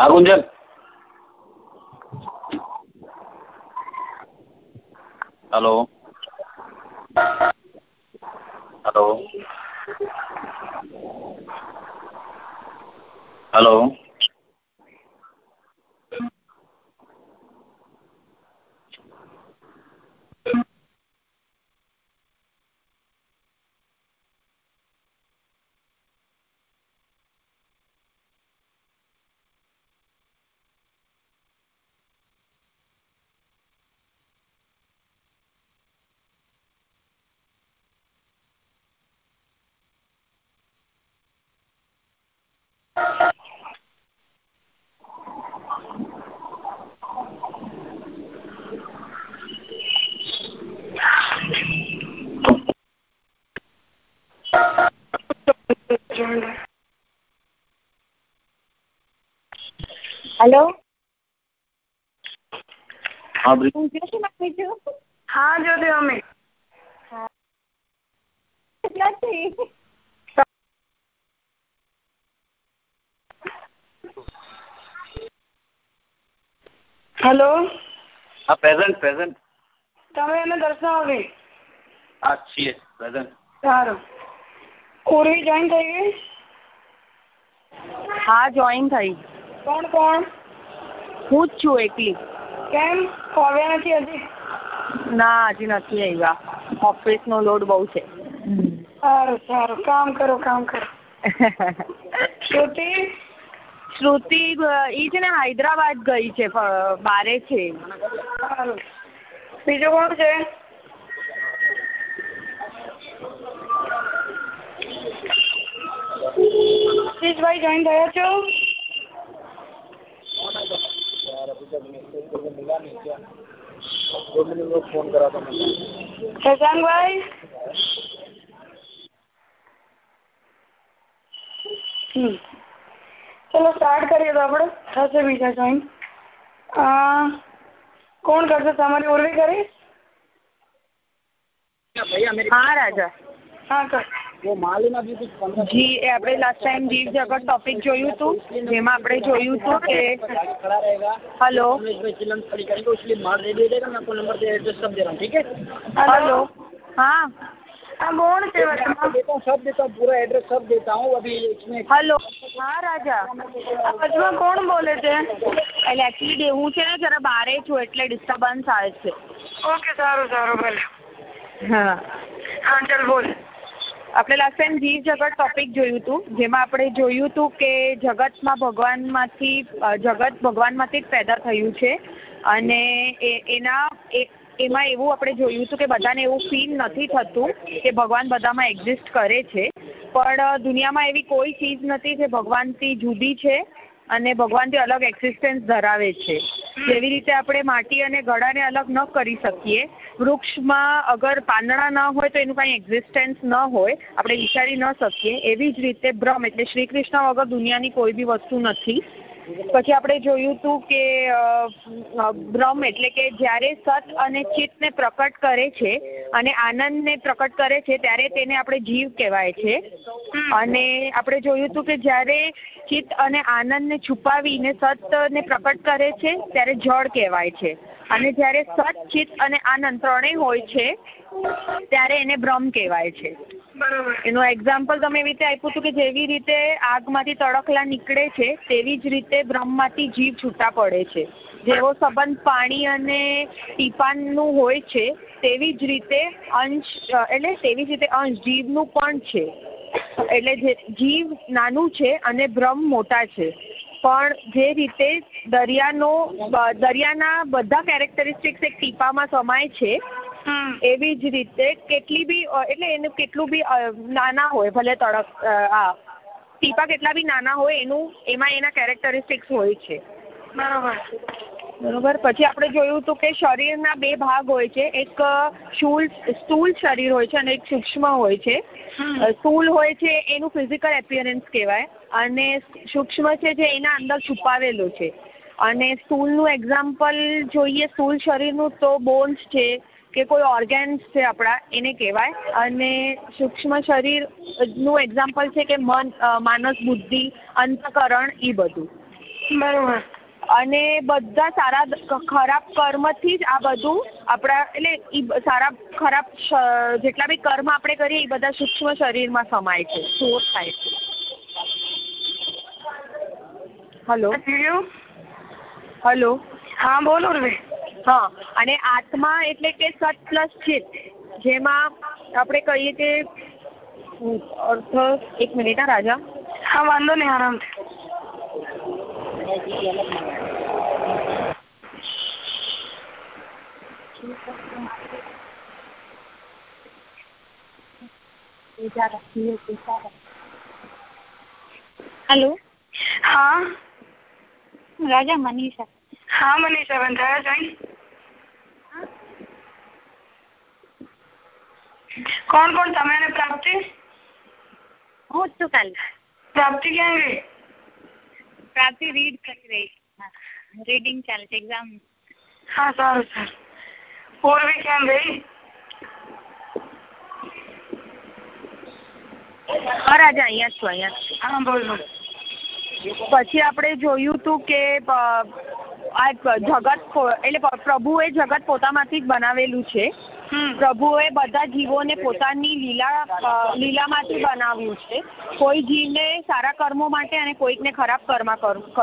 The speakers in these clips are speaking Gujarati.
હા છે. હલો હલો હલો હેલો હા બ્રિજ. હું નથી. હેલો હા પ્રેઝન્ટ પ્રેઝન્ટ તમે એને દર્શાવી હા છીએ પ્રેઝન્ટ સારું. ઉર્વી જોઈન થઈ ગઈ? હા જોઈન થઈ. કોણ કોણ? હું જ છું એકલી. કેમ? આવ્યા નથી હજી? ના હજી નથી આવ્યા. ઓફિસનો લોડ બહુ છે. સારું સારું. કામ કરો કામ કરો. શ્રુતિ? શ્રુતિ ઈ છે ને હૈદરાબાદ ગઈ છે બારે છે. બીજું કોણ છે? શીશભાઈ જોઈન થયા છો? શશાંકભાઈ હમ. ચલો સ્ટાર્ટ કરીએ તો આપણે. થશે બીજા જોઈન. કોણ કરશે તમારી ઉર્વી કરીશ હા રાજા. હા કર. જી એ આપણે લાસ્ટ ટાઈમ જીવ જગત ટોપિક જોયું હતું જેમાં આપણે જોયું હતું કે હલો. હલો હા. આ કોણ છે વચમાં? હલો હા રાજા. આ વચમાં કોણ બોલે છે? એટલે એકચ્યુઅલી હું છે ને જરા બારે છું એટલે ડિસ્ટર્બન્સ આવે છે. ઓકે સારું સારું ભલે. હા. હા ચાલ બોલ. આપણે લાસ્ટ ટાઈમ જીવ જગત ટોપિક જોયું હતું, જેમાં આપણે જોયું હતું કે જગતમાં ભગવાનમાંથી જગત ભગવાનમાંથી જ પેદા થયું છે. અને એના એમાં એવું આપણે જોયું હતું કે બધાને એવું ફીલ નથી થતું કે ભગવાન બધામાં એક્ઝિસ્ટ કરે છે. પણ દુનિયામાં એવી કોઈ ચીજ નથી જે ભગવાનથી જુદી છે અને ભગવાનથી અલગ એક્ઝિસ્ટન્સ ધરાવે છે. જેવી રીતે આપણે માટી અને ઘડાને અલગ ન કરી શકીએ. વૃક્ષમાં અગર પાંદડા ન હોય તો એનું કાંઈ એક્ઝિસ્ટન્સ ન હોય. આપણે વિચારી ન શકીએ. એવી જ રીતે બ્રહ્મ એટલે શ્રી કૃષ્ણ વગર દુનિયાની કોઈ બી વસ્તુ નથી. પછી આપણે જોયું હતું કે બ્રહ્મ એટલે કે જ્યારે સત અને ચિત્તને પ્રકટ કરે છે અને આનંદને પ્રકટ કરે છે ત્યારે તેને આપણે જીવ કહેવાય છે. અને આપણે જોયું હતું કે જ્યારે ચિત્ત અને આનંદને છુપાવીને સતને પ્રકટ કરે છે ત્યારે જળ કહેવાય છે. અને જ્યારે સત ચિત્ત અને આનંદ ત્રણેય હોય છે ત્યારે એને બ્રહ્મ કહેવાય છે. એનું એક્ઝામ્પલ તમે એવી રીતે આપ્યું હતું કે જેવી રીતે આગમાંથી તડકલા નીકળે છે તેવી જ રીતે બ્રહ્મમાંથી જીવ છૂટા પડે છે. જેવો સંબંધ પાણી અને ટીપાનનું હોય છે તેવી જ રીતે અંશ એટલે તેવી જ રીતે અંશ જીવનું પણ છે. એટલે જે જીવ નાનું છે અને બ્રહ્મ મોટા છે. પણ જે રીતે દરિયાનો દરિયાના બધા કેરેક્ટરિસ્ટિક્સ એક ટીપામાં સમાય છે એવી જ રીતે કેટલી બી એટલે એનું કેટલું બી નાના હોય ભલે તડક આ ટીપા કેટલા બી નાના હોય એનું એમાં એના કેરેક્ટરિસ્ટિક્સ હોય છે. બરોબર. બરોબર? પછી આપણે જોયું હતું કે શરીરના બે ભાગ હોય છે એક શૂલ સ્થૂલ શરીર હોય છે અને એક સૂક્ષ્મ હોય છે. સ્થૂલ હોય છે એનું ફિઝિકલ એપિયરન્સ કહેવાય. અને સૂક્ષ્મ છે જે એના અંદર છુપાવેલું છે. અને સ્થૂળનું એક્ઝામ્પલ જોઈએ સ્થૂળ શરીરનું તો બોન્સ છે કે કોઈ ઓર્ગેન્સ છે આપણા એને કહેવાય. અને સૂક્ષ્મ શરીરનું એક્ઝામ્પલ છે કે મન માનસ બુદ્ધિ અંતકરણ એ બધું. બરાબર. અને બધા સારા ખરાબ કર્મથી જ આ બધું આપણા એટલે એ સારા ખરાબ જેટલા બી કર્મ આપણે કરીએ એ બધા સૂક્ષ્મ શરીરમાં સમાય છે સ્ટોર થાય છે. હલો. હલો. હા બોલો ને હા અને આત્મા એટલે કે સત પ્લસ ચિત્ત જેમાં આપણે કહીએ કે અર્થ એક મિનિટ હા રાજા. હા વાંધો નહીં આરામથી. હેલો. હા. રાજા મનીષા. હા મનીષા બંધાયા જોઈ કોણ કોણ તમે અને પ્રાપ્તિ? હું છું કાલે. પ્રાપ્તિ ક્યાં ગઈ? પ્રાપ્તિ રીડ કરી રહી છે. રીડિંગ ચાલે છે એક્ઝામ હા સારું સર. પૂર્વી ક્યાં ગઈ? રાજા અહીંયા છું અહીંયા હા બોલ બોલ. પછી આપણે જોયું હતું કે આ જગત એટલે પ્રભુએ જગત પોતામાંથી જ બનાવેલું છે. પ્રભુએ બધા જીવોને પોતાની લીલા લીલામાંથી બનાવ્યું છે. કોઈ જીવને સારા કર્મો માટે અને કોઈકને ખરાબ કર્મ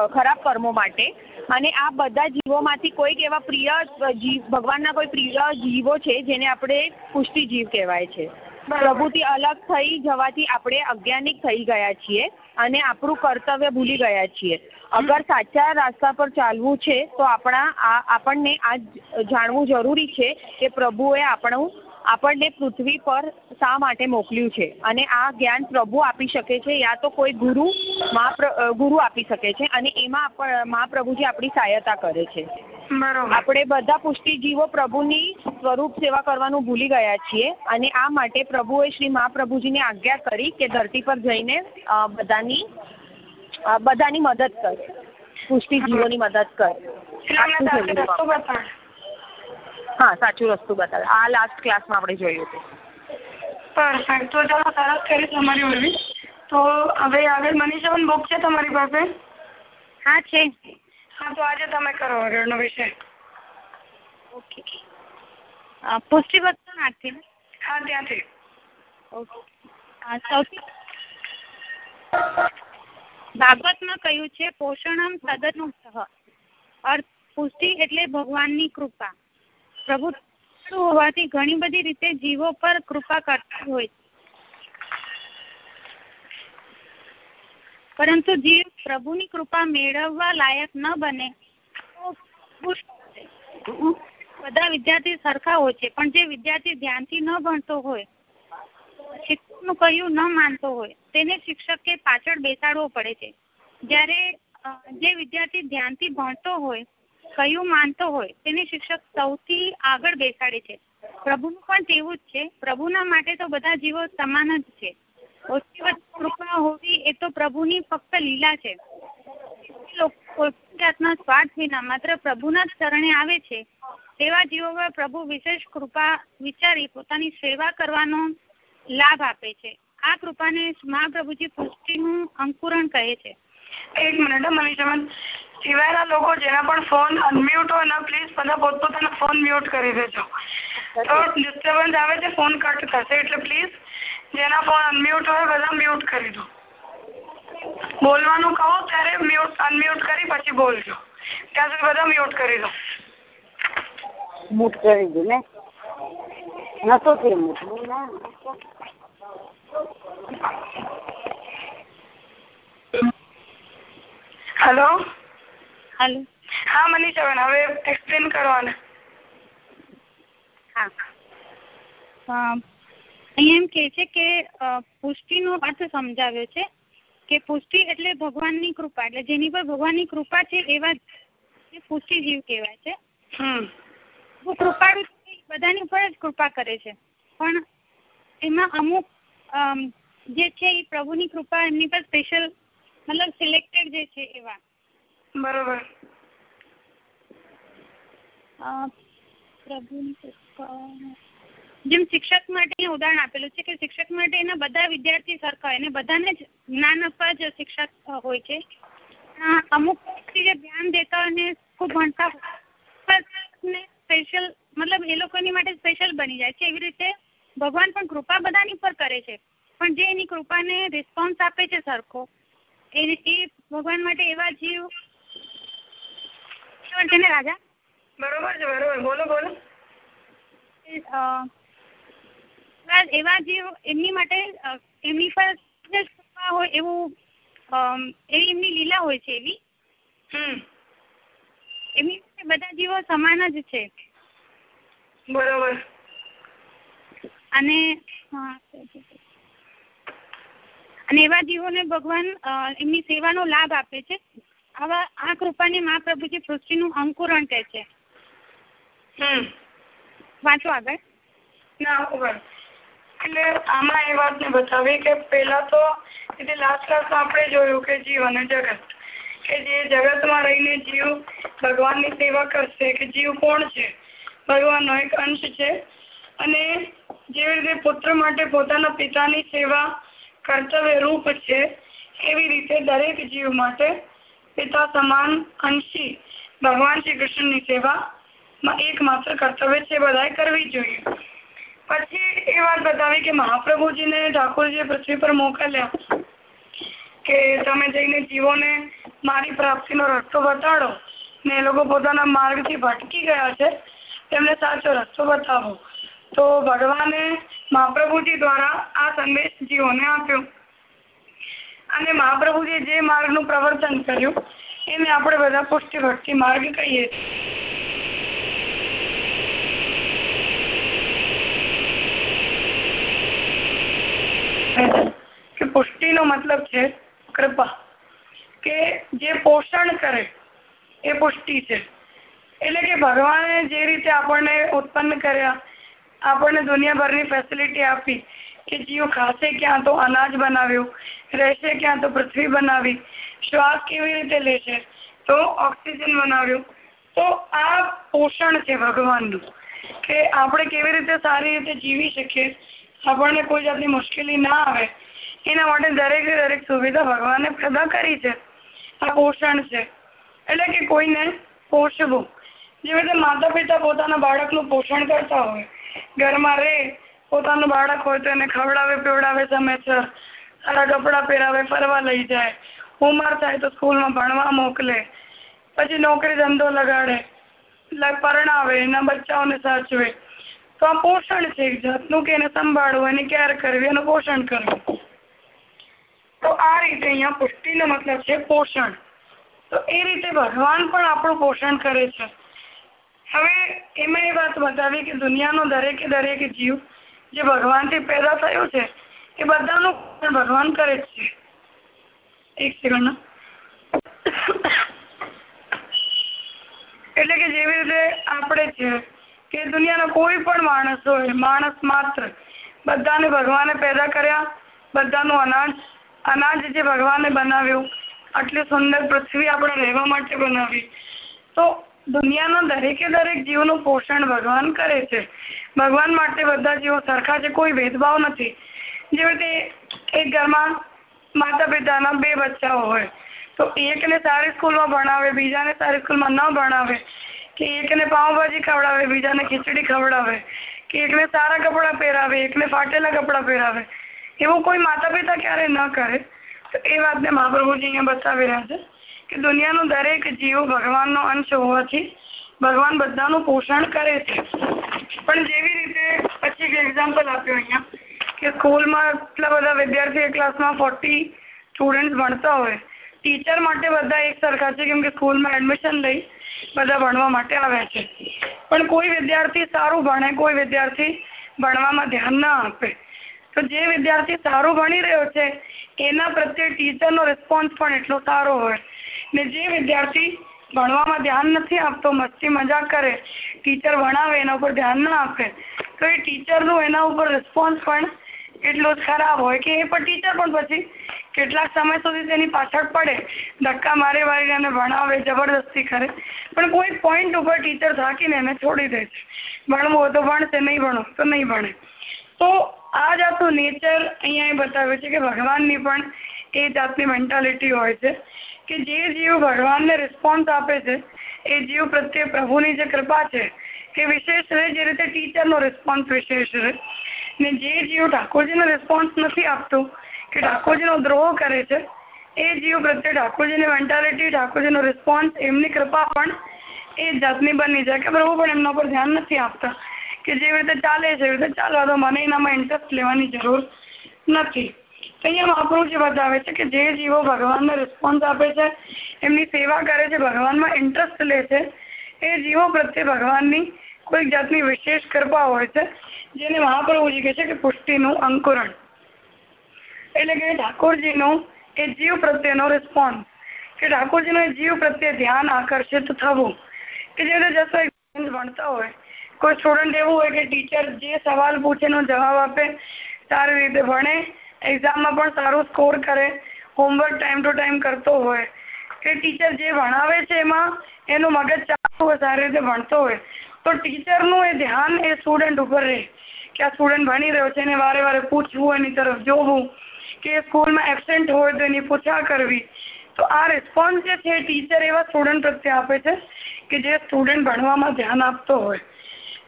ખરાબ કર્મો માટે. અને આ બધા જીવોમાંથી કોઈક એવા પ્રિય જીવ ભગવાનના કોઈ પ્રિય જીવો છે જેને આપણે પુષ્ટિ જીવ કહેવાય છે. પ્રભુથી અલગ થઈ જવાથી આપણે અજ્ઞાનિક થઈ ગયા છીએ. અને આપણું કર્તવ્ય ભૂલી ગયા છીએ. અગર સાચા રસ્તા પર ચાલવું છે, તો આપણા આ, આપણને આ જાણવું જરૂરી છે કે પ્રભુએ આપણું આપણને પૃથ્વી પર શા માટે મોકલ્યું છે? અને આ જ્ઞાન પ્રભુ આપી શકે છે યા તો કોઈ ગુરુ મહાપ્ર ગુરુ આપી શકે છે અને એમાં મહાપ્રભુજી આપણી સહાયતા કરે છે. બરોબર. આપણે બધા પુષ્ટિજીવો પ્રભુની સ્વરૂપ સેવા કરવાનું ભૂલી ગયા છીએ અને આ માટે પ્રભુએ શ્રી મહાપ્રભુજીને આજ્ઞા કરી કે ધરતી પર જઈને બધાની બધાની મદદ કરે. પુષ્ટિજીવોની મદદ કરે એટલે અમને આટલું સાચો જોયું. રસ્તો બતાડ હા સાચું રસ્તું બતાવે. આ લાસ્ટ ક્લાસમાં આપણે જોયું હતું. પરફેક્ટ તો ચાલો સરસ કરી તમારી ઉર્વી તો હવે આગળ મનીષાબેન બુક છે તમારી પાસે? હા છે. હા તો આજે તમે કરો આગળનો વિષય. ઓકે પુષ્ટિ વસ્તુનાથી હા ત્યાંથી. ઓકે સૌથી ભાગવતમાં કહ્યું છે પોષણમ સહ અર્થ પુષ્ટિ એટલે ભગવાનની કૃપા. પ્રભુ હોવાથી ઘણી બધી રીતે જીવો પર કૃપા કરતા હોય છે. પરંતુ જીવ પ્રભુની કૃપા મેળવવા લાયક ન બને બધા વિદ્યાર્થી સરખા હોય છે, પણ જે વિદ્યાર્થી ધ્યાનથી ન ભણતો હોય, શિક્ષકનું કહ્યું ન માનતો હોય, તેને શિક્ષકે પાછળ બેસાડવો પડે છે. જ્યારે જે વિદ્યાર્થી ધ્યાનથી ભણતો હોય કહ્યું માનતો હોય તેને શિક્ષક સૌથી આગળ બેસાડે છે. પ્રભુનું પણ તેવું જ છે. પ્રભુના માટે તો બધા જીવો સમાન જ છે. ઓછી વચ્ચે કૃપા હોવી એ તો પ્રભુની ફક્ત લીલા છે. કોઈ જાતના સ્વાર્થ વિના માત્ર પ્રભુના જ શરણે આવે છે. તેવા જીવો પર પ્રભુ વિશેષ કૃપા વિચારી પોતાની સેવા કરવાનો લાભ આપે છે. આ કૃપાને મહાપ્રભુજી પુષ્ટિનું અંકુરણ કહે છે. એક મિનિટ મનીષાબેન સિવાયના લોકો જેના પણ ફોન અનમ્યુટ હોય ને પ્લીઝ બધા પોતપોતાના ફોન મ્યુટ કરી દેજો. તો ડિસ્ટર્બન્સ આવે છે ફોન કટ થશે, એટલે પ્લીઝ જેના ફોન અનમ્યુટ હોય બધા મ્યુટ કરી દો. બોલવાનું કહો, ત્યારે મ્યુટ અનમ્યુટ કરી પછી બોલજો. ત્યાં સુધી બધા મ્યુટ કરી દો. મ્યુટ કરી દો, ને? હેલો? હાલો. હા મનીષાબેન હવે એક્સપ્લેન કરવાના. હા. અહીંયા એમ કે છે કે પુષ્ટિનો અર્થ સમજાવ્યો છે કે પુષ્ટિ એટલે ભગવાનની કૃપા એટલે જેની પર ભગવાનની કૃપા છે એવા જ પુષ્ટિ જીવ કહેવાય છે. કૃપાળુ બધાની ઉપર જ કૃપા કરે છે. પણ એમાં અમુક જે છે એ પ્રભુની કૃપા એમની પર સ્પેશિયલ મતલબ સિલેક્ટેડ જે છે એવા. બરોબર. જેમ શિક્ષક માટે ઉદાહરણ આપેલું છે કે શિક્ષક માટે એના બધા વિદ્યાર્થી સરખા હોય અને બધાને જ જ્ઞાન આપવા જ શિક્ષક હોય છે. અમુક અમુક જે ધ્યાન દેતા અને ખૂબ ભણતા સ્પેશિયલ મતલબ એ લોકોની માટે સ્પેશિયલ બની જાય છે. એવી રીતે ભગવાન પણ કૃપા બધાની પર કરે છે. પણ જે એની કૃપાને રિસ્પોન્સ આપે છે સરખો એ એ ભગવાન માટે એવા જીવ છે ને રાજા? બરોબર છે બરોબર. બોલો બોલો. એવા- એવા જીવ એમની માટે એમની પર હોય એવું એવી એમની લીલા હોય છે એવી. એમની માટે બધા જીવો સમાન જ છે. બરોબર. અને હા, અને એવા જીવોને ભગવાન એમની સેવાનો લાભ આપે છે. આવા આ કૃપાને મહાપ્રભુજી સૃષ્ટિનું અંકુરણ કહે છે. વાંચો આગળ. એટલે આમાં એ વાતને બતાવી કે પેલા તો એટલે લાસ્ટ ક્લાસમાં આપણે જોયું કે જીવ અને જગત. કે જે જગતમાં રહીને જીવ ભગવાનની સેવા કરશે કે જીવ કોણ છે? ભગવાનનો એક અંશ છે. અને જેવી રીતે પુત્ર માટે પોતાના પિતાની સેવા કર્તવ્ય રૂપ છે એવી રીતે દરેક જીવ માટે પિતા સમાન અંશી ભગવાન શ્રી કૃષ્ણની સેવા એકમાત્ર કર્તવ્ય છે, બધાએ કરવી જોઈએ. પછી એ વાત બતાવી કે મહાપ્રભુજીને ઠાકોરજીએ પૃથ્વી પર મોકલ્યા કે તમે જઈને જીવોને મારી પ્રાપ્તિનો રસ્તો બતાડો ને એ લોકો પોતાના માર્ગથી ભટકી ગયા છે, તેમને સાચો રસ્તો બતાવો. તો ભગવાને મહાપ્રભુજી દ્વારા આ સંદેશ જીવોને આપ્યો. અને મહાપ્રભુજી જે માર્ગનું પ્રવર્તન કર્યું, એને આપણે બધા પુષ્ટિ ભક્તિ માર્ગ કહીએ કે પુષ્ટિનો મતલબ છે કૃપા. કે જે પોષણ કરે, એ પુષ્ટિ છે. એટલે કે ભગવાને જે રીતે આપણને ઉત્પન્ન કર્યા આપણને દુનિયાભરની ફેસિલિટી આપી કે જીવ ખાશે ક્યાં તો અનાજ બનાવ્યું, રહેશે ક્યાં તો પૃથ્વી બનાવી, શ્વાસ કેવી રીતે લેશે, તો ઓક્સિજન બનાવ્યું. તો આ પોષણ છે ભગવાનનું કે આપણે કેવી રીતે સારી રીતે જીવી શકીએ, આપણને કોઈ જાતની મુશ્કેલી ના આવે. એના માટે દરેક દરેક સુવિધા ભગવાને પેદા કરી છે. આ પોષણ છે. એટલે કે કોઈને પોષવું. જેવી રીતે માતા પિતા પોતાના બાળકનું પોષણ કરતા હોય ઘરમાં રહે, પોતાનું બાળક હોય તો એને ખવડાવે, પીવડાવે સમયસર સારા કપડાં પહેરાવે, ફરવા લઈ જાય. ઉંમર થાય તો સ્કૂલમાં ભણવા મોકલે. પછી નોકરી ધંધો લગાડે. પરણાવે, એના બચ્ચાઓને સાચવે. તો આ પોષણ છે એક જાતનું કે એને સંભાળવું, એની કેર કરવી, એનું પોષણ કરવું. તો આ રીતે અહીંયા પુષ્ટિનો મતલબ છે પોષણ. તો એ રીતે ભગવાન પણ આપણું પોષણ કરે છે. હવે એમાં એ વાત બતાવી કે દુનિયાનો દરેકે દરેક જીવ જે ભગવાનથી પેદા થયો છે, એ બધાનું ભગવાન કરે છે. એક સેકન્ડ એટલે કે જેવી રીતે આપણે છે કે દુનિયાનો કોઈ પણ માણસ હોય, માણસ માત્ર બધાને ભગવાને પેદા કર્યા, બધાનું અનાજ અનાજ જે ભગવાને બનાવ્યું, આટલી સુંદર પૃથ્વી આપણે રહેવા માટે બનાવી. તો દુનિયાના દરેકે દરેક જીવનું પોષણ ભગવાન કરે છે. ભગવાન માટે બધા જીવો સરખા છે, કોઈ ભેદભાવ નથી. જેવી રીતે એક ઘરમાં માતા પિતાના બે બચ્ચાઓ હોય, તો એકને સારી સ્કૂલમાં ભણાવે, બીજાને સારી સ્કૂલમાં ન ભણાવે, કે એકને પાઉંભાજી ખવડાવે, બીજાને ખીચડી ખવડાવે, કે એકને સારા કપડાં પહેરાવે, એકને ફાટેલા કપડાં પહેરાવે, એવું કોઈ માતા પિતા ક્યારેય ન કરે. તો એ વાતને મહાપ્રભુજી અહીંયા બતાવી રહ્યા છે. કે દુનિયાનો દરેક જીવ ભગવાનનો અંશ હોવાથી ભગવાન બધાનું પોષણ કરે છે. પણ જેવી રીતે પછી એક એક્ઝામ્પલ આપ્યું અહીંયા, કે સ્કૂલમાં એટલા બધા વિદ્યાર્થી એક ક્લાસમાં ફોર્ટી સ્ટુડન્ટ ભણતા હોય ટીચર માટે બધા એક સરખા છે, કેમ કે સ્કૂલમાં એડમિશન લઈ બધા ભણવા માટે આવ્યા છે. પણ કોઈ વિદ્યાર્થી સારું ભણે, કોઈ વિદ્યાર્થી ભણવામાં ધ્યાન ના આપે. તો જે વિદ્યાર્થી સારું ભણી રહ્યો છે, એના પ્રત્યે ટીચરનો રિસ્પોન્સ પણ એટલો સારો હોય. ને જે વિદ્યાર્થી ભણવામાં ધ્યાન નથી આપતો, મસ્તી મજાક કરે ટીચર ભણાવે એના ઉપર ધ્યાન ના આપે, તો એ ટીચરનું એના ઉપર રિસ્પોન્સ પણ એટલો જ ખરાબ હોય કે એ પણ ટીચર પણ પછી કેટલાક સમય સુધી તેની પાછળ પડે, ધક્કા મારી મારીને એને ભણાવે, જબરદસ્તી કરે, પણ કોઈ પોઈન્ટ ઉપર ટીચર થાકીને એને છોડી દે છે. ભણવું હોય તો ભણશે નહીં ભણો તો નહીં ભણે. તો આ જાતનું નેચર અહીંયા એ છે કે ભગવાનની પણ એ જાતની મેન્ટાલિટી હોય છે. કે જે જીવ ભગવાનને રિસ્પોન્સ આપે છે, એ જીવ પ્રત્યે પ્રભુની જે કૃપા છે એ વિશેષ રહે જે રીતે ટીચરનો રિસ્પોન્સ વિશેષ રહે. ને જે જીવ ઠાકોરજીનો રિસ્પોન્સ નથી આપતું, કે ઠાકોરજીનો દ્રોહ કરે છે, એ જીવ પ્રત્યે ઠાકોરજીની મેન્ટાલિટી ઠાકોરજીનો રિસ્પોન્સ એમની કૃપા પણ એ જાતની બની જાય. કે પ્રભુ પણ એમના પર ધ્યાન નથી આપતા, કે જેવી રીતે ચાલે છે એવી રીતે ચાલવા તો મને એનામાં ઇન્ટરેસ્ટ લેવાની જરૂર નથી. અહીંયા મહાપ્રભુજી બતાવે છે કે જે જીવો ભગવાનને રિસ્પોન્સ આપે છે, એમની સેવા કરે છે, ભગવાનમાં ઇન્ટરેસ્ટ લે છે, એ જીવો પ્રત્યે ભગવાનની કોઈક જાતની વિશેષ કૃપા હોય છે, જેને મહાપ્રભુજી કહે છે કે પુષ્ટિનું અંકુરણ. એટલે કે ઠાકોરજીનું એ જીવ પ્રત્યેનો રિસ્પોન્સ કે ઠાકોરજીનો એ જીવ પ્રત્યે ધ્યાન આકર્ષિત થવું. કે જે રીતે જશો ભણતા હોય, કોઈ સ્ટુડન્ટ એવું હોય કે ટીચર જે સવાલ પૂછે જવાબ આપે, સારી રીતે ભણે એક્ઝામમાં પણ સારું સ્કોર કરે હોમવર્ક ટાઈમ ટુ ટાઈમ કરતો હોય. કે ટીચર જે ભણાવે છે એમાં, એનું મગજ ચાલતું હોય, સારી રીતે ભણતો હોય. તો ટીચરનું એ ધ્યાન એ સ્ટુડન્ટ ઉપર રહે. કે આ સ્ટુડન્ટ ભણી રહ્યો છે, એને વારે વારે પૂછવું એની તરફ જોવું. કે સ્કૂલમાં એબસેન્ટ હોય તો એની પૂછા કરવી. તો આ રિસ્પોન્સ જે છે ટીચર એવા સ્ટુડન્ટ પ્રત્યે આપે છે, કે જે સ્ટુડન્ટ ભણવામાં ધ્યાન આપતો હોય.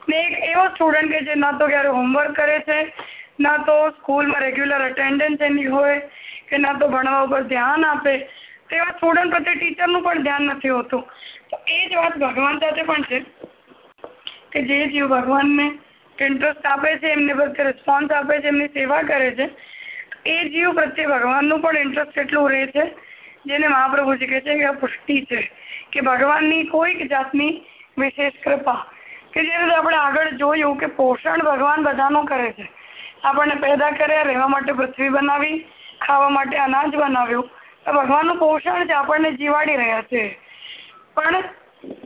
ને એક એવો સ્ટુડન્ટ કે જે ના તો ક્યારે હોમવર્ક કરે છે ના તો સ્કૂલમાં રેગ્યુલર અટેન્ડન્સ એની હોય કે ના તો ભણવા ઉપર ધ્યાન આપે તેવા સ્ટુડન્ટ પ્રત્યે ટીચરનું પણ ધ્યાન નથી હોતું. તો એ જ વાત ભગવાન સાથે પણ છે કે જે જીવ ભગવાનને ઇન્ટરેસ્ટ આપે છે, એમને પ્રત્યે રિસ્પોન્સ આપે છે, એમની સેવા કરે છે એ જીવ પ્રત્યે ભગવાનનું પણ ઇન્ટરેસ્ટ એટલું રહે છે, જેને મહાપ્રભુજી કહે છે કે પુષ્ટિ છે, કે ભગવાનની કોઈક જાતની વિશેષ કૃપા, કે જે રીતે આપણે આગળ જોયું કે પોષણ ભગવાન બધાનું કરે છે. આપણને પેદા કર્યા, રહેવા માટે પૃથ્વી બનાવી, ખાવા માટે અનાજ બનાવ્યું. તો ભગવાનનું પોષણ છે આપણને જીવાડી રહ્યા છે. પણ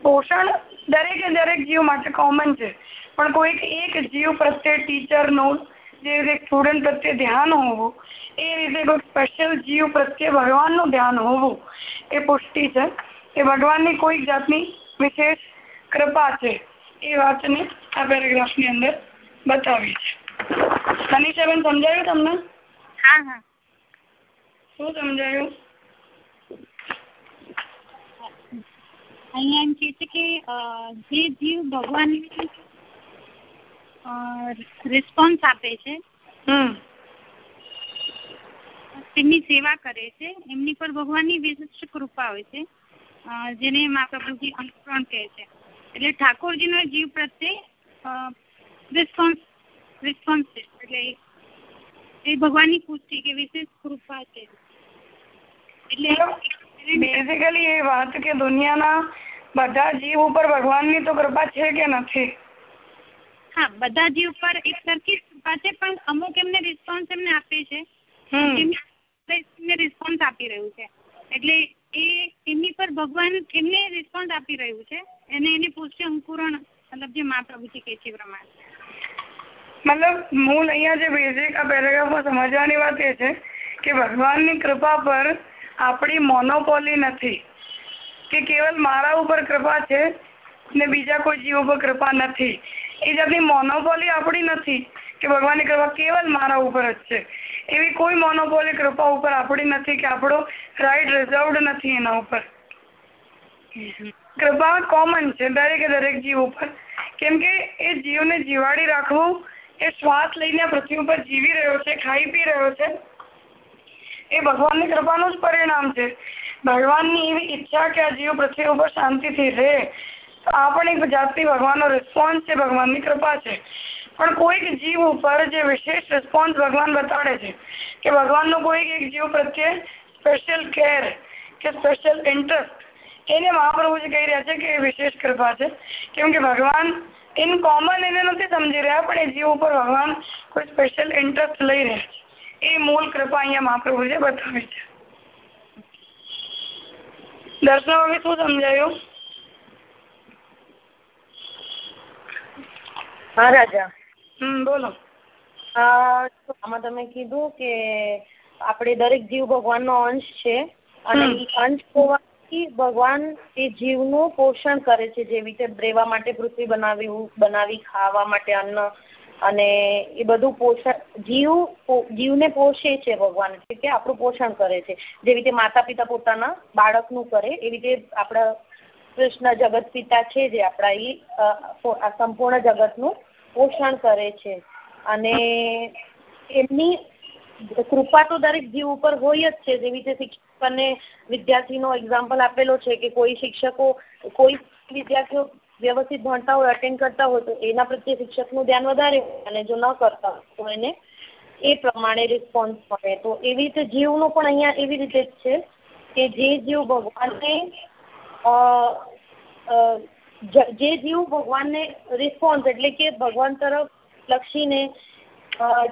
પોષણ દરેકે દરેક જીવ માટે કોમન છે. પણ કોઈક એક જીવ પ્રત્યે ટીચરનું જે રીતે સ્ટુડન્ટ પ્રત્યે ધ્યાન હોવું, એ રીતે કોઈ સ્પેશિયલ જીવ પ્રત્યે ભગવાનનું ધ્યાન હોવું, એ પુષ્ટિ છે. એ ભગવાનની કોઈક જાતની વિશેષ કૃપા છે. એ વાતને આ પેરેગ્રાફની અંદર બતાવી છે. મનીષાબેન સમજાયું તમને? હા હા. શું સમજાયું? અહીંયા એમ કે છે કે જે જીવ ભગવાન રિસ્પોન્સ આપે છે હમ. તેમની સેવા કરે છે એમની પર ભગવાનની વિશિષ્ટ કૃપા હોય છે જેને મહાપ્રભુજી અંકરણ કહે છે. એટલે ઠાકોરજીનો જીવ પ્રત્યે રિસ્પોન્સ રિસ્પોન્સ છે એટલે એ ભગવાનની પુષ્ટિ કે વિશેષ કૃપા છે. એટલે બેઝિકલી એ વાત કે દુનિયાના બધા જીવ ઉપર ભગવાનની તો કૃપા છે કે નથી? હા બધા જીવ પર એક સરખી કૃપા છે પણ અમુક એમને રિસ્પોન્સ એમને આપે છે. એમને રિસ્પોન્સ આપી રહ્યું છે. એટલે એ એમની પર ભગવાન એમને રિસ્પોન્સ આપી રહ્યું છે. અને એની પુષ્ટિ અંકુરણ મતલબ જે મહાપ્રભુજી કે છે પ્રમાણે. મતલબ મૂળ અહીંયા જે બેઝિક આ પેરેગ્રાફમાં સમજવાની વાત એ છે કે ભગવાનની કૃપા પર આપણી મોનોપોલી નથી. કે કેવલ મારા ઉપર કૃપા છે ને બીજા કોઈ જીવ ઉપર કૃપા નથી. એ જાતની મોનોપોલી આપણી નથી કે ભગવાનની કૃપા કેવલ મારા ઉપર જ છે. એવી કોઈ મોનોપોલી કૃપા ઉપર આપણી નથી કે આપણો રાઈટ રિઝર્વડ નથી એના ઉપર. કૃપા કોમન છે દરેકે દરેક જીવ ઉપર. કેમ કે એ જીવને જીવાડી રાખવું એ શ્વાસ લઈને પૃથ્વી ઉપર જીવી રહ્યો છે, ખાઈ પી રહ્યો છે. એ ભગવાનની કૃપાનું જ પરિણામ છે. ભગવાનની એવી ઈચ્છા કે આ જીવ પૃથ્વી ઉપર શાંતિથી રહે. આ પણ એક જાતની ભગવાનનો રિસ્પોન્સ છે, ભગવાનની કૃપા છે. પણ કોઈક જીવ ઉપર જે વિશેષ રિસ્પોન્સ ભગવાન બતાડે છે કે ભગવાનનો કોઈક એક જીવ પ્રત્યે સ્પેશિયલ કેર કે સ્પેશિયલ ઇન્ટરેસ્ટ એને મહાપ્રભુજી કહી રહ્યા છે કે એ વિશેષ કૃપા છે. કેમ કે ભગવાન ઇન કોમન એને નથી સમજી રહ્યા પણ એ જીવ ઉપર ભગવાન કોઈ સ્પેશિયલ ઇન્ટરેસ્ટ લઈ રહ્યા છે એ મૂળ કૃપા અહીંયા મહાપ્રભુજીએ બતાવી છે. દર્શન હવે શું સમજાયું? હા રાજા હમ બોલો. આમાં તમે કીધું કે આપણે દરેક જીવ ભગવાનનો અંશ છે અને અંશ અંશ હોવાથી ભગવાન એ જીવનું પોષણ કરે છે, જેવી રીતે રહેવા માટે પૃથ્વી બનાવી બનાવી ખાવા માટે અન્ન અને એ બધું પોષણ, જીવ જીવને પોષે છે ભગવાન, એટલે કે આપણું પોષણ કરે છે. જેવી રીતે માતા પિતા પોતાના બાળકનું કરે, એવી રીતે આપણા કૃષ્ણ જગત પિતા છે જે આપણા એ સંપૂર્ણ જગતનું પોષણ કરે છે. અને એમની કૃપા તો દરેક જીવ ઉપર હોય જ છે. જેવી રીતે શિક્ષક અને વિદ્યાર્થીનો એક્ઝામ્પલ આપેલો છે કે કોઈ શિક્ષકો, કોઈ વિદ્યાર્થીઓ વ્યવસ્થિત ભણતા હોય અટેન્ડ કરતા હોય, તો એના પ્રત્યે શિક્ષકનું ધ્યાન વધારે હોય અને જો ન કરતા તો એને એ પ્રમાણે રિસ્પોન્સ મળે. તો એવી રીતે જીવનું પણ અહીંયા એવી રીતે જ છે કે જે જીવ ભગવાનને જે જીવ ભગવાનને રિસ્પોન્સ એટલે કે ભગવાન તરફ લક્ષીને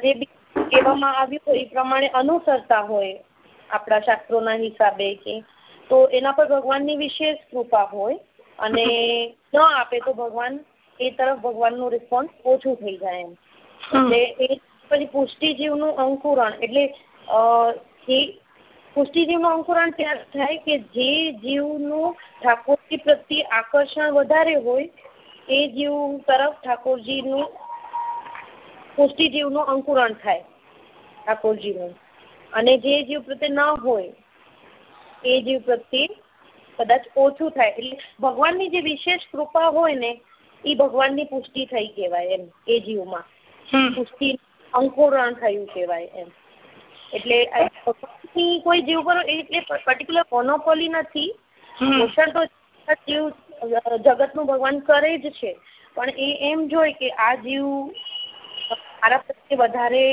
જે કહેવામાં આવ્યું હોય એ પ્રમાણે અનુસરતા હોય આપણા શાસ્ત્રોના હિસાબે કે તો એના પર ભગવાનની વિશેષ કૃપા હોય અને ન આપે તો ભગવાન એ તરફ ભગવાનનું રિસ્પોન્સ ઓછું થઈ જાય એમ. એટલે એ પછી પુષ્ટિજીવનું અંકુરણ એટલે એ પુષ્ટિજીવનું અંકુરણ ત્યારે થાય કે જે જીવનું ઠાકોરજી પ્રત્યે આકર્ષણ વધારે હોય એ જીવ તરફ ઠાકોરજીનું પુષ્ટિજીવનું અંકુરણ થાય. ઠાકોરજીનું અને જે જીવ પ્રત્યે ન હોય એ જીવ પ્રત્યે કદાચ ઓછું થાય. એટલે ભગવાનની જે વિશેષ કૃપા હોય ને એ ભગવાનની પુષ્ટિ થઈ કહેવાય એમ એ જીવમાં. પુષ્ટિ અંકુરણ થયું કહેવાય એમ. એટલે ભગવાનની કોઈ જીવ પર એટલે પર્ટિક્યુલર મોનોપોલી નથી. પોષણ તો જીવ જગતનું ભગવાન કરે જ છે. પણ એ એમ જોઈ કે આ જીવ મારા પ્રત્યે વધારે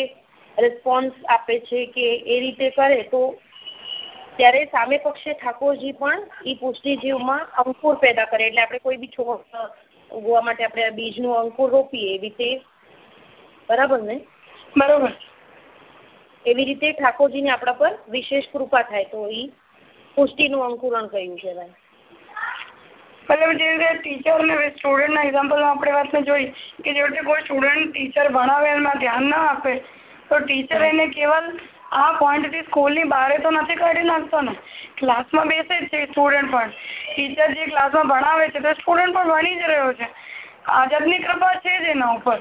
રિસ્પોન્સ આપે છે કે એ રીતે કરે તો ત્યારે સામે પક્ષે ઠાકોરજી પણ એ પુષ્ટિજીવમાં અંકુર પેદા કરે. એટલે આપણે કોઈ બી છોડ ઉગવા માટે આપણે બીજનું અંકુર રોપીએ એવી રીતે. બરાબર ને? બરાબર. એવી રીતે ઠાકોરજીની આપણા પર વિશેષ કૃપા થાય તો એ પુષ્ટિનું અંકુરણ કહ્યું કહેવાય. મતલબ જે રીતે ટીચર ને સ્ટુડન્ટના એક્ઝામ્પલમાં આપણે વાતને જોઈ કે જે રીતે કોઈ સ્ટુડન્ટ ટીચર ભણાવે એમાં ધ્યાન ના આપે તો ટીચર એને કેવલ આ પોઈન્ટથી સ્કૂલની બહાર તો નથી કાઢી નાખતો ને ક્લાસમાં બેસે જ છે સ્ટુડન્ટ પણ. ટીચર જે ક્લાસમાં ભણાવે છે તો સ્ટુડન્ટ પણ ભણી જ રહ્યો છે. આઝાદની કૃપા છે જ એના ઉપર.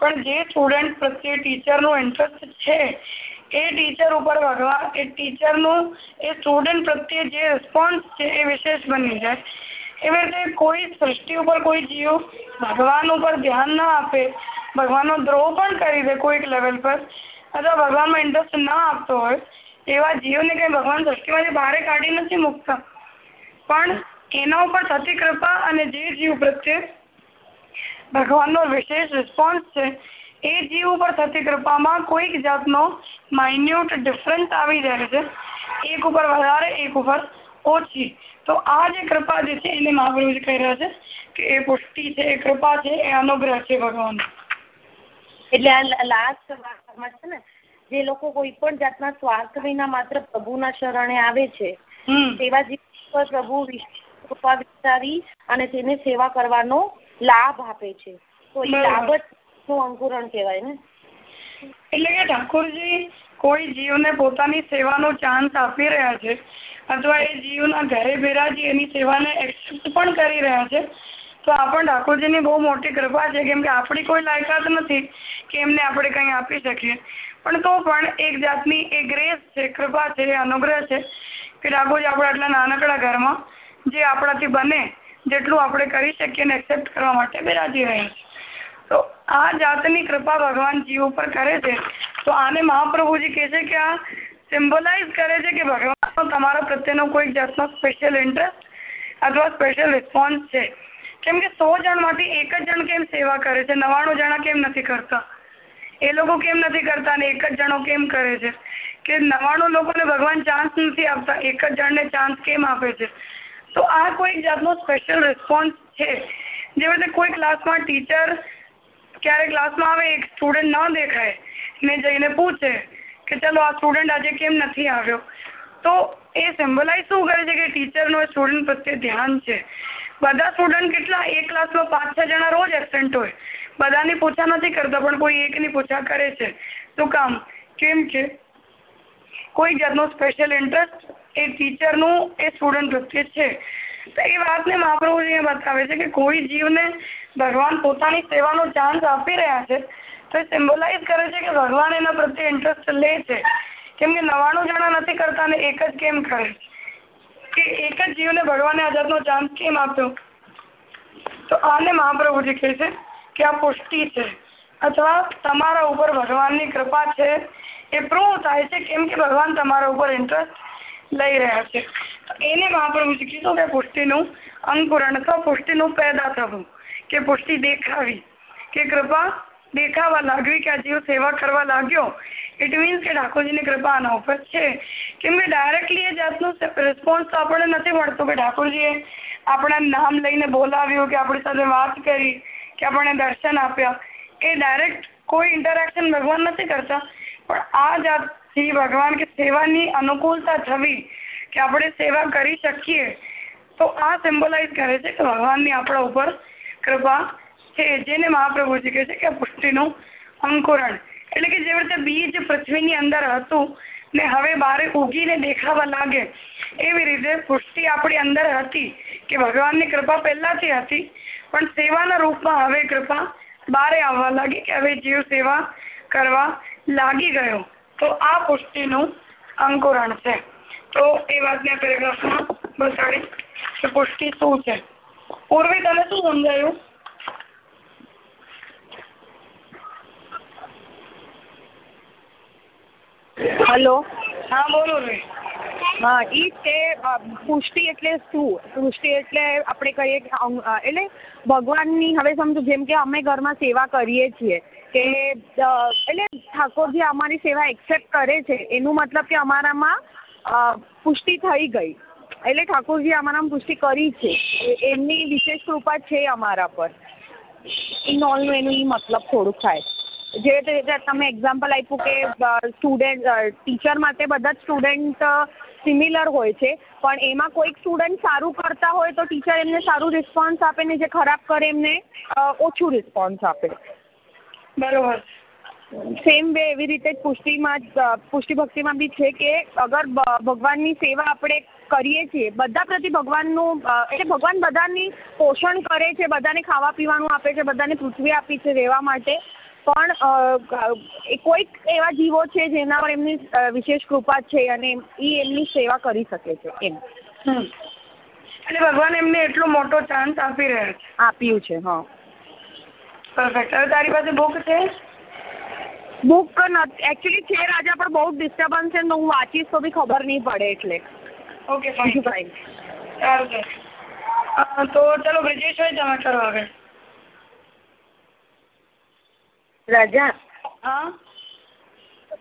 પણ જે સ્ટુડન્ટ પ્રત્યે ટીચરનું ઇન્ટરેસ્ટ છે, એ ટીચર ઉપર ભગવાન એ ટીચરનું એ સ્ટુડન્ટ પ્રત્યે જે રિસ્પોન્સ છે એ વિશેષ બની જાય. એવી રીતે કોઈ સૃષ્ટિ ઉપર, કોઈ જીવ ભગવાન ઉપર ધ્યાન ના આપે, ભગવાનનો દ્રોહ પણ કરી દે કોઈક લેવલ પર. અથવા ભગવાનમાં ઇન્ટરેસ્ટ ના આપતો હોય, એવા જીવને કઈ ભગવાન સૃષ્ટિમાંથી બહાર કાઢી નથી મૂકતા. પણ એના ઉપર થતી કૃપા અને જે જીવ પ્રત્યે ભગવાનનો વિશેષ રિસ્પોન્સ છે, એ જીવ ઉપર થતી કૃપામાં કોઈક જાતનો માઇન્યુટ ડિફરન્સ આવી જાય છે. એક ઉપર વધારે, એક ઉપર ઓછી. તો આ જે કૃપા જે છે, એને મહાપ્રભુજી કહી રહ્યા છે કે એ પુષ્ટિ છે, એ કૃપા છે, એ અનુગ્રહ છે ભગવાન એટલે આ લાસ્ટ વાર્તામાં છે ને જે લોકો કોઈ પણ જાતના સ્વાર્થ વિના માત્ર પ્રભુના શરણે આવે છે તેવા જીવ પર પ્રભુ કૃપા વિસ્તારી અને તેને સેવા કરવાનો લાભ આપે છે. તો એ લાભ જ નું અંકુરણ કહેવાય ને. એટલે કે ઠાકોરજી કોઈ જીવને પોતાની સેવાનો ચાન્સ આપી રહ્યા છે અથવા એ જીવના ઘરે બિરાજી એની સેવાને એક્સેપ્ટ પણ કરી રહ્યા છે તો આ પણ ઠાકોરજીની બહુ મોટી કૃપા છે, કેમ કે આપણી કોઈ લાયકાત નથી કે એમને આપણે કંઈ આપી શકીએ. પણ તો પણ એક જાતની એ ગ્રેસ છે, કૃપા છે અનુગ્રહ છે કે ઠાકોરજી આપણા આટલા નાનકડા ઘરમાં જે આપણાથી બને, જેટલું આપણે કરી શકીએ અને એક્સેપ્ટ કરવા માટે બિરાજી રહી તો આ જાતની કૃપા ભગવાન જીવ ઉપર કરે છે. તો આને મહાપ્રભુજી કહે છે કે આ સિમ્બોલાઇઝ કરે છે કે ભગવાનનો તમારા પ્રત્યેનો કોઈક જાતનો સ્પેશિયલ ઇન્ટરેસ્ટ અથવા સ્પેશિયલ રિસ્પોન્સ છે. કેમ કે સો જણમાંથી એક જ જણ કેમ સેવા કરે છે? નવાણું જણા કેમ નથી કરતા? એ લોકો કેમ નથી કરતા અને એક જ જણો કેમ કરે છે? કે નવાણું લોકોને ભગવાન ચાન્સ નથી આપતા, એક જ જણને ચાન્સ કેમ આપે છે? તો આ કોઈ જાતનો સ્પેશિયલ રિસ્પોન્સ છે. જેવી રીતે કોઈ ક્લાસમાં ટીચર ક્યારે ક્લાસમાં આવે, એક સ્ટુડન્ટ ન દેખાય, ને જઈને પૂછે કે ચલો આ સ્ટુડન્ટ આજે કેમ નથી આવ્યો? તો એ સિમ્બોલાઇઝ શું કરે છે કે ટીચરનો સ્ટુડન્ટ પ્રત્યે ધ્યાન છે. બધા સ્ટુડન્ટ કેટલા? એક ક્લાસમાં પાંચ, છ જણા રોજ એબસેન્ટ હોય. બધાની પૂછા નથી કરતા, પણ કોઈ એકની પૂછા કરે છે. શું કામ કેમ કે કોઈ જાતનો સ્પેશિયલ ઇન્ટરેસ્ટ એ ટીચરનું એ સ્ટુડન્ટ પ્રત્યે છે. તો એ વાતને મહાપ્રભુજી બતાવે છે કે કોઈ જીવને ભગવાન પોતાની સેવાનો ચાન્સ આપી રહ્યા છે, તો એ સિમ્બોલાઇઝ કરે છે કે ભગવાન એના પ્રત્યે ઇન્ટરેસ્ટ લે છે. કેમ કે નવાણું જણા નથી કરતા ને એક જ કેમ કરે કે એક જ જીવને ભગવાને આ જાતનો ચાન્સ કેમ આપ્યો? તો આને મહાપ્રભુજી કહે છે કે આ પુષ્ટિ છે. અથવા તમારા ઉપર ભગવાનની કૃપા છે. એ પ્રૂવ થાય છે કેમ કે ભગવાન તમારા ઉપર ઇન્ટરેસ્ટ લઈ રહ્યા છે. એને મહાપ્રભુજી કીધું કે પુષ્ટિનું અંકુરણ અથવા પુષ્ટિનું પેદા થવું. કે પુષ્ટિ દેખાવી. કે કૃપા દેખાવા લાગવી કે આ જીવ સેવા કરવા લાગ્યો. ઇટ મીન્સ કે ઠાકોરજીની કૃપા આના ઉપર છે. કેમ કે ડાયરેક્ટલી એ જાતનું રિસ્પોન્સ તો આપણને નથી મળતો કે ઠાકોરજીએ આપણા નામ લઈને બોલાવ્યું, કે આપણી સાથે વાત કરી, કે આપણને દર્શન આપ્યા. એ ડાયરેક્ટ કોઈ ઇન્ટરેક્શન ભગવાન નથી કરતા. પણ આ જાતથી ભગવાન કે સેવાની અનુકૂળતા થવી, કે આપણે સેવા કરી શકીએ, તો આ સિમ્બોલાઇઝ કરે છે કે ભગવાનની આપણા ઉપર કૃપા છે. જેને મહાપ્રભુજી કહે છે કે પુષ્ટિનું અંકુરણ. એટલે કે જેવી રીતે બીજ પૃથ્વીની અંદર હતું ને હવે બારે ઉગીને દેખાવા લાગે, એવી રીતે પુષ્ટિ આપણી અંદર હતી કે ભગવાનની કૃપા પહેલાથી હતી, પણ સેવાના રૂપમાં હવે કૃપા બારે આવવા લાગી કે હવે જીવ સેવા કરવા લાગી ગયો. તો આ પુષ્ટિનું અંકુરણ છે. તો એ વાતને પેરેગ્રાફમાં બતાડી કે પુષ્ટિ શું છે? પૂર્વે તમે શું સમજાયું? હલો. હા બોલો હા ઈ છે પુષ્ટિ એટલે શું? પુષ્ટિ એટલે આપણે કહીએ કે એટલે ભગવાનની હવે સમજો જેમ કે અમે ઘરમાં સેવા કરીએ છીએ કે એટલે ઠાકોરજી અમારી સેવા એક્સેપ્ટ કરે છે. એનું મતલબ કે અમારામાં પુષ્ટિ થઈ ગઈ. એટલે ઠાકોરજી અમારામાં પુષ્ટિ કરી છે. એ- એમની વિશેષ કૃપા છે અમારા પર. એ નોલનું એનું એ મતલબ થોડુંક થાય. જે રીતે તમે એક્ઝામ્પલ આપ્યું કે સ્ટુડન્ટ ટીચર માટે બધા જ સ્ટુડન્ટ સિમિલર હોય છે. પણ એમાં કોઈક સ્ટુડન્ટ સારું કરતા હોય તો ટીચર એમને સારું રિસ્પોન્સ આપે ને જે ખરાબ કરે એમને ઓછું રિસ્પોન્સ આપે. બરોબર. સેમ વે એવી રીતે પુષ્ટિમાં જ, પુષ્ટિ ભક્તિમાં બી છે કે અગર ભગવાનની સેવા આપણે કરીએ છીએ બધા પ્રતિ ભગવાનનું એટલે ભગવાન બધાની પોષણ કરે છે બધાને ખાવા પીવાનું આપે છે બધાને પૃથ્વી આપી છે રહેવા માટે. પણ એ કોઈક એવા જીવો છે જેના પર એમની વિશેષ કૃપા છે અને એ એમની સેવા કરી શકે છે એમ. હમ. એટલે ભગવાન એમને એટલો મોટો ચાન્સ આપી રહ્યા છે. આપ્યું છે હા. પરફેક્ટ હવે તારી પાસે બુક છે? બુક એકચ્યુઅલી છે રાજા પણ બહુ ડિસ્ટર્બન્સ છે હું વાંચીશ તો બી ખબર નહીં પડે એટલે. ઓકે ફાઇન કાંઈ. સારું તો ચલો બ્રિજેશભાઈ તમે કરો આગળ રાજા? હા.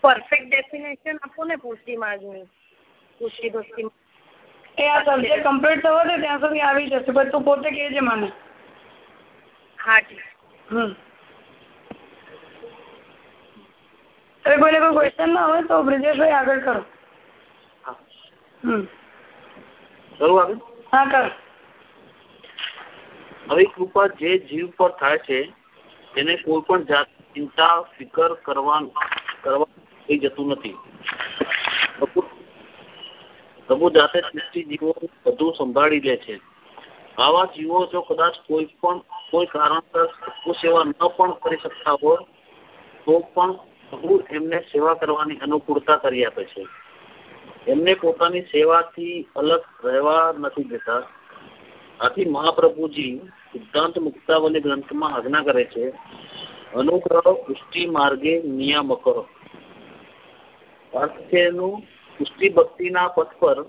પરફેક્ટ ડેફિનેશન આપો ને પુષ્ટિ માર્ગની પુષ્ટિ પુષ્ટિ એ આ સબ્જેક્ટ કમ્પ્લીટ થવો છે ત્યાં સુધી આવી જશે. પણ તું પોતે કહેજે મને. હા જી હમ. હવે કોઈને કોઈ ક્વેશ્ચન ના હોય તો બ્રિજેશભાઈ આગળ કરો. હમ. કરું આગળ? હા કર. આવી કૃપા જે જીવ પર થાય છે તેને કોઈ પણ જાત ચિંતા ફિકર કરવા થઈ જતું નથી. પ્રભુ જાતે સૃષ્ટિ જીવો બધું સંભાળી લે છે. આવા જીવો જો કદાચ કોઈ પણ, કોઈ કારણસર સેવા ન પણ કરી શકતા હોય, તો પણ પ્રભુ એમને સેવા કરવાની અનુકૂળતા કરી આપે છે. એમને પોતાની સેવાથી અલગ રહેવા નથી દેતા. આથી મહાપ્રભુજી સિદ્ધાંત મુક્તાવલી ગ્રંથમાં આજ્ઞા કરે છે અનુગ્રહ પુષ્ટિ માર્ગે નિયામકો અર્થ છે એનું પુષ્ટિ ભક્તિના પથ પર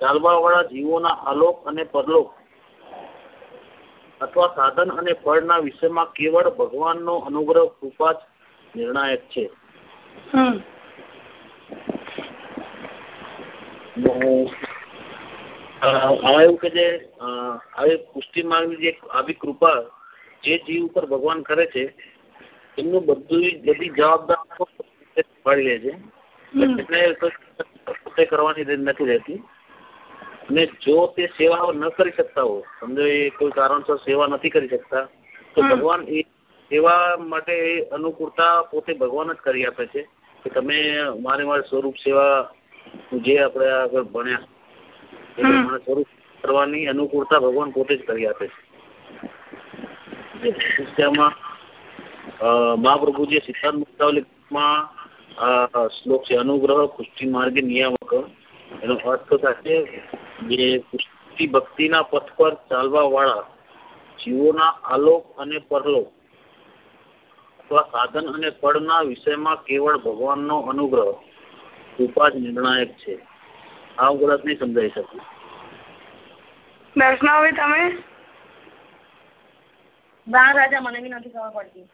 ચાલવા વાળા જીવોના આલોક અને પરલોક અથવા સાધન અને ફળના વિષયમાં કેવળ ભગવાનનો અનુગ્રહ કૃપા જ નિર્ણાયક છે. હમ. આ એવું કે જે આવી પુષ્ટિ માર્ગની જે આવી કૃપા જે જીવ ઉપર ભગવાન કરે છે એમનું બધું બધી જવાબદારી સંભાળી લે છે. એટલે પોતે કરવાની નથી રહેતી. અને જો તે સેવા ન કરી શકતા હો સમજો એ કોઈ કારણસર સેવા નથી કરી શકતા તો ભગવાન એ સેવા માટે અનુકૂળતા પોતે ભગવાન જ કરી આપે છે કે તમે મારે મારી સ્વરૂપ સેવા જે આપણે આગળ ભણ્યા. સ્વરૂપ કરવાની અનુકૂળતા ભગવાન પોતે જ કરી આપે છે. તેમાં સિદ્ધાંત મુક્તાવલીમાં શ્લોક છે, અનુગ્રહ પુષ્ટિ માર્ગે નિયામક એનો અર્થ થશે જે પુષ્ટિ ભક્તિના પથ પર ચાલવા વાળા જીવોના આલોક અને પરલોક, અથવા સાધન અને ફળના વિષયમાં કેવળ ભગવાનનો અનુગ્રહ, કૃપા જ નિર્ણાયક છે. આ ગલત નહીં સમજાઈ શકું. દર્શનાવી તમે? ના રાજા મને બી નથી ખબર પડતી.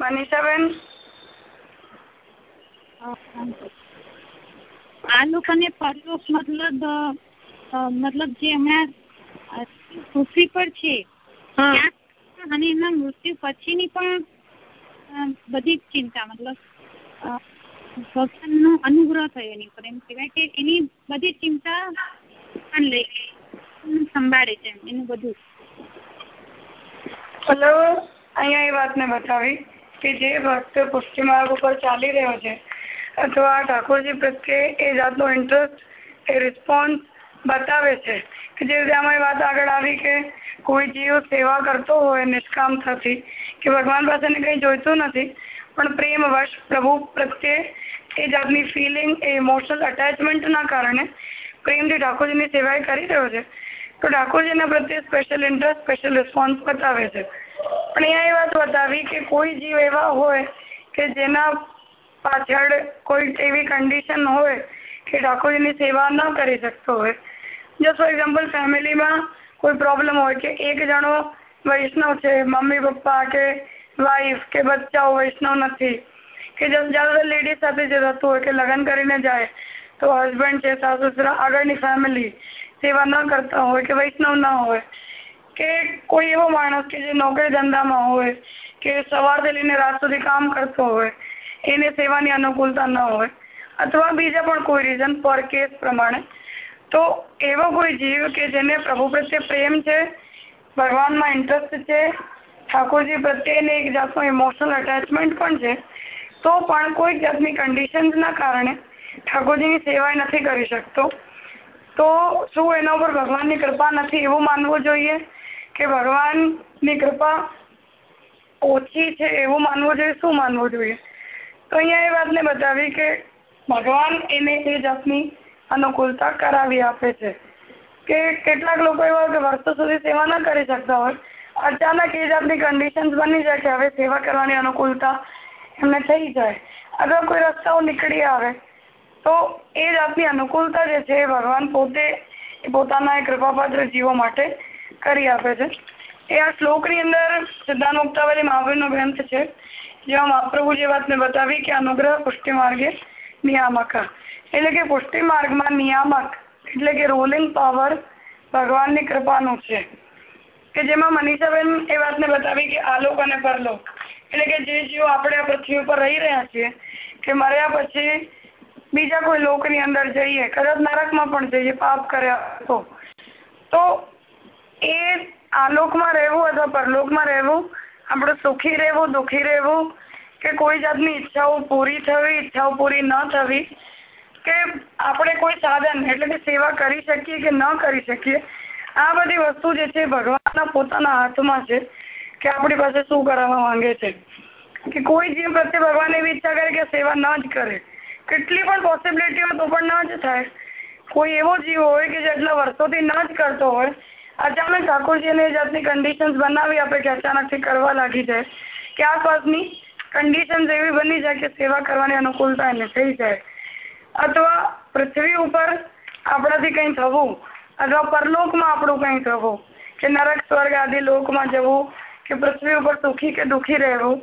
મનીષાબેન? આ લોકોને પરલોક મતલબ મતલબ જે હમણાં પૃથ્વી પર છે અને એમના મૃત્યુ પછીની પણ બધી જ ચિંતા મતલબ ભગવાનનો અનુગ્રહ થયો એની ઉપર. એમ કહેવાય કે એની બધી ચિંતા લઈ સંભાળે છે એનું બધું. ચલો અહીંયા એ વાતને બતાવી કે જે ભક્ત પુષ્ટિ માર્ગ ઉપર ચાલી રહ્યો છે, અથવા ઠાકોરજી પ્રત્યે એ જાતનો ઇન્ટરેસ્ટ એ રિસ્પોન્સ બતાવે છે, કે જે રીતે અમારી વાત આગળ આવી કે કોઈ જીવ સેવા કરતો હોય, નિષ્કામ થતી, કે ભગવાન પાસેને કંઈ જોઈતું નથી, પણ પ્રેમ વશ પ્રભુ પ્રત્યે એ જાતની ફિલિંગ એ ઇમોશનલ અટેચમેન્ટના કારણે પ્રેમથી ઠાકોરજીની સેવા કરી રહ્યો છે તો ઠાકોરજીના પ્રત્યે સ્પેશિયલ ઇન્ટરેસ્ટ સ્પેશિયલ રિસ્પોન્સ બતાવે છે. પણ અહીંયા એ વાત બતાવી કે કોઈ જીવ એવા હોય કે જેના પાછળ કોઈ એવી કન્ડિશન હોય કે ઠાકોરજીની સેવા ન કરી શકતો હોય. જો ફોર એક્ઝામ્પલ ફેમિલીમાં કોઈ પ્રોબ્લેમ હોય કે એક જણો વૈષ્ણવ છે, મમ્મી, પપ્પા કે વાઈફ કે બચ્ચાઓ વૈષ્ણવ નથી, કે જ્યાદાતર લેડીઝ સાથે જે થતું હોય કે લગ્ન કરીને જાય તો હસબન્ડ છે, સાસુ, સસરા, આગળની ફેમિલી સેવા ન કરતા હોય કે વૈષ્ણવ ન હોય, કે કોઈ એવો માણસ કે જે નોકરી ધંધામાં હોય, કે સવારથી લઈને રાત સુધી કામ કરતો હોય, એને સેવાની અનુકૂળતા ન હોય, અથવા બીજા પણ કોઈ રીઝન પર કેસ પ્રમાણે, તો એવો કોઈ જીવ કે જેને પ્રભુ પ્રત્યે પ્રેમ છે, ભગવાનમાં ઇન્ટરેસ્ટ છે, ઠાકોરજી પ્રત્યેને એક જાતનું ઇમોશનલ અટેચમેન્ટ પણ છે, તો પણ કોઈ જાતની કન્ડિશન્સના કારણે ઠાકોરજીની સેવા નથી કરી શકતો. તો શું એના ઉપર ભગવાનની કૃપા નથી એવું માનવું જોઈએ? કે ભગવાનની કૃપા ઓછી છે એવું માનવું જોઈએ? શું માનવું જોઈએ? તો અહીંયા એ વાતને બતાવી કે ભગવાન એને એ જાતની અનુકૂળતા કરાવી આપે છે. કે કેટલાક લોકો એવા કે વર્ષો સુધી સેવા ન કરી શકતા હોય. અચાનક એ જાતની કન્ડિશન્સ બની જાય કે હવે સેવા કરવાની અનુકૂળતા એમને થઈ જાય. અથવા કોઈ રસ્તાઓ નીકળી આવે તો એ જાતની અનુકૂળતા જે છે એ ભગવાન પોતે પોતાના કૃપાપાત્ર જીવો માટે કરી આપે છે. એ આ શ્લોકની અંદર સિદ્ધાંત મુક્તાવલી મહાવીરનો ગ્રંથ છે, જેમાં મહાપ્રભુ જે વાતને બતાવી કે અનુગ્રહ પુષ્ટિ માર્ગે નિયામક. એટલે કે પુષ્ટિ માર્ગમાં નિયામક એટલે કે રોલિંગ પાવર ભગવાનની કૃપાનું છે. કે જેમાં મનીષાબેન એ વાતને બતાવી કે આલોક અને પરલોક. એટલે કે જે જીવો આપણે આ પૃથ્વી ઉપર રહી રહ્યા છીએ, કે મર્યા પછી બીજા કોઈ લોકની અંદર જઈએ, કદાચ નરકમાં પણ જઈએ, પાપ કર્યા તો. તો એ આલોકમાં રહેવું અથવા પરલોકમાં રહેવું, આપણે સુખી રહેવું, દુઃખી રહેવું, કે કોઈ જાતની ઈચ્છાઓ પૂરી થવી, ઈચ્છાઓ પૂરી ન થવી, કે આપણે કોઈ સાધન, એટલે કે સેવા કરી શકીએ કે ન કરી શકીએ, આ બધી વસ્તુ જે છે ભગવાનના પોતાના હાથમાં છે કે આપણી પાસે શું કરાવવા માંગે છે. કે કોઈ જીવ પ્રત્યે ભગવાન એવી ઈચ્છા કરે કે સેવા ન જ કરે. કેટલી પણ પોસિબિલિટી હોય તો પણ ના જ થાય. કોઈ એવો જીવ હોય કે જે એટલા વર્ષોથી ના જ કરતો હોય. અચાનક ઠાકોરજીને એ જાતની કન્ડિશન્સ બનાવી આપે કે અચાનકથી કરવા લાગી જાય. કે આસપાસની કન્ડિશન્સ એવી બની જાય કે સેવા કરવાની અનુકૂળતા એને થઈ જાય. અથવા પૃથ્વી ઉપર આપણાથી કંઈ થવું અથવા પરલોકમાં આપણું કંઈ થવું. કે નરક, સ્વર્ગ આદિ લોકમાં જવું. કે પૃથ્વી ઉપર સુખી કે દુઃખી રહેવું.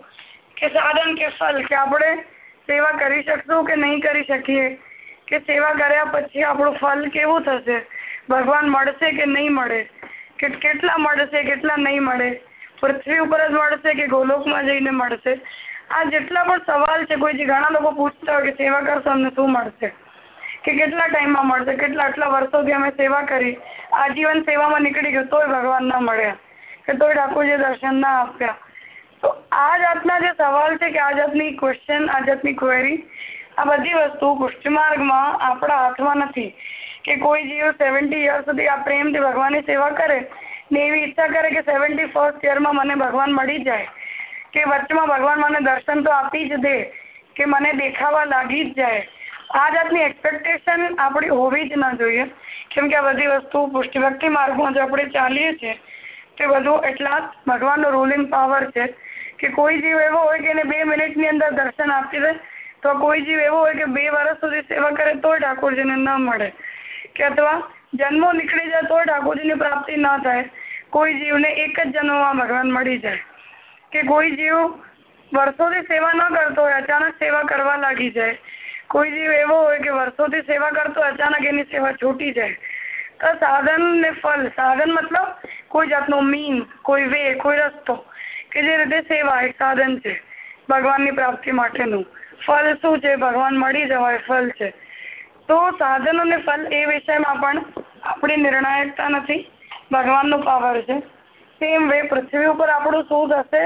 કે સાધન કે ફલ, કે આપણે સેવા કરી શકશું કે નહીં કરી શકીએ? કે સેવા કર્યા પછી આપણું ફલ કેવું થશે? ભગવાન મળશે કે નહીં મળે? કે કેટલા મળશે, કેટલા નહીં મળે? પૃથ્વી ઉપર જ મળશે કે ગોલોકમાં જઈને મળશે? આ જેટલા પણ સવાલ છે, કોઈ જે ઘણા લોકો પૂછતા હોય કે સેવા કરશો, અમને શું મળશે? કે કેટલા ટાઈમમાં મળશે? કેટલા આટલા વર્ષોથી અમે સેવા કરી? આજીવન સેવામાં નીકળી ગયું, તોય ભગવાન ના મળ્યા. કે તોય ઠાકોરજી દર્શન ના આપ્યા. તો આ જાતના જે સવાલ છે કે આ જાતની ક્વેશ્ચન આ જાતની ક્વેરી આ બધી વસ્તુ પુષ્ટિમાર્ગમાં આપણા હાથમાં નથી કે કોઈ જીવ સેવન્ટી યર સુધી આ પ્રેમથી ભગવાનની સેવા કરે ને એવી ઈચ્છા કરે કે સેવન્ટી ફર્સ્ટ યરમાં મને ભગવાન મળી જાય, કે વચ્ચેમાં ભગવાન મને દર્શન તો આપી જ દે, કે મને દેખાવા લાગી જ જાય. આ જાતની એક્સપેક્ટેશન આપણી હોવી જ ના જોઈએ. કેમ કે આ બધી વસ્તુ પુષ્ટિભક્તિ માર્ગમાં જો આપણે ચાલીએ છીએ. તે બધું એટલા ભગવાનનો રૂલિંગ પાવર છે. કે કોઈ જીવ એવો હોય કે એને બે મિનિટની અંદર દર્શન આપી દે, તો કોઈ જીવ એવો હોય કે બે વર્ષ સુધી સેવા કરે તોય ઠાકોરજીને ન મળે. કે અથવા જન્મો નીકળી જાય તોય ઠાકોરજીની પ્રાપ્તિ ન થાય, કોઈ જીવને એક જ જન્મમાં ભગવાન મળી જાય. કે કોઈ જીવ વર્ષોથી સેવા ન કરતો હોય, અચાનક સેવા કરવા લાગી જાય. કોઈ જીવ એવો હોય કે વર્ષોથી સેવા કરતો અચાનક એની સેવા છૂટી જાય. તો સાધન ને ફલ સાધન મતલબ કોઈ જાતનો મીન, કોઈ વે, કોઈ રસ્તો. કે જે રીતે સેવા એક સાધન છે, ભગવાનની પ્રાપ્તિ માટેનું. ફલ શું છે? ભગવાન મળી જવાય ફલ છે. તો સાધન અને ફલ એ વિષયમાં પણ આપણી નિર્ણાયકતા નથી, ભગવાનનું પાવર છે. સેમ વે પૃથ્વી ઉપર આપણું શું થશે?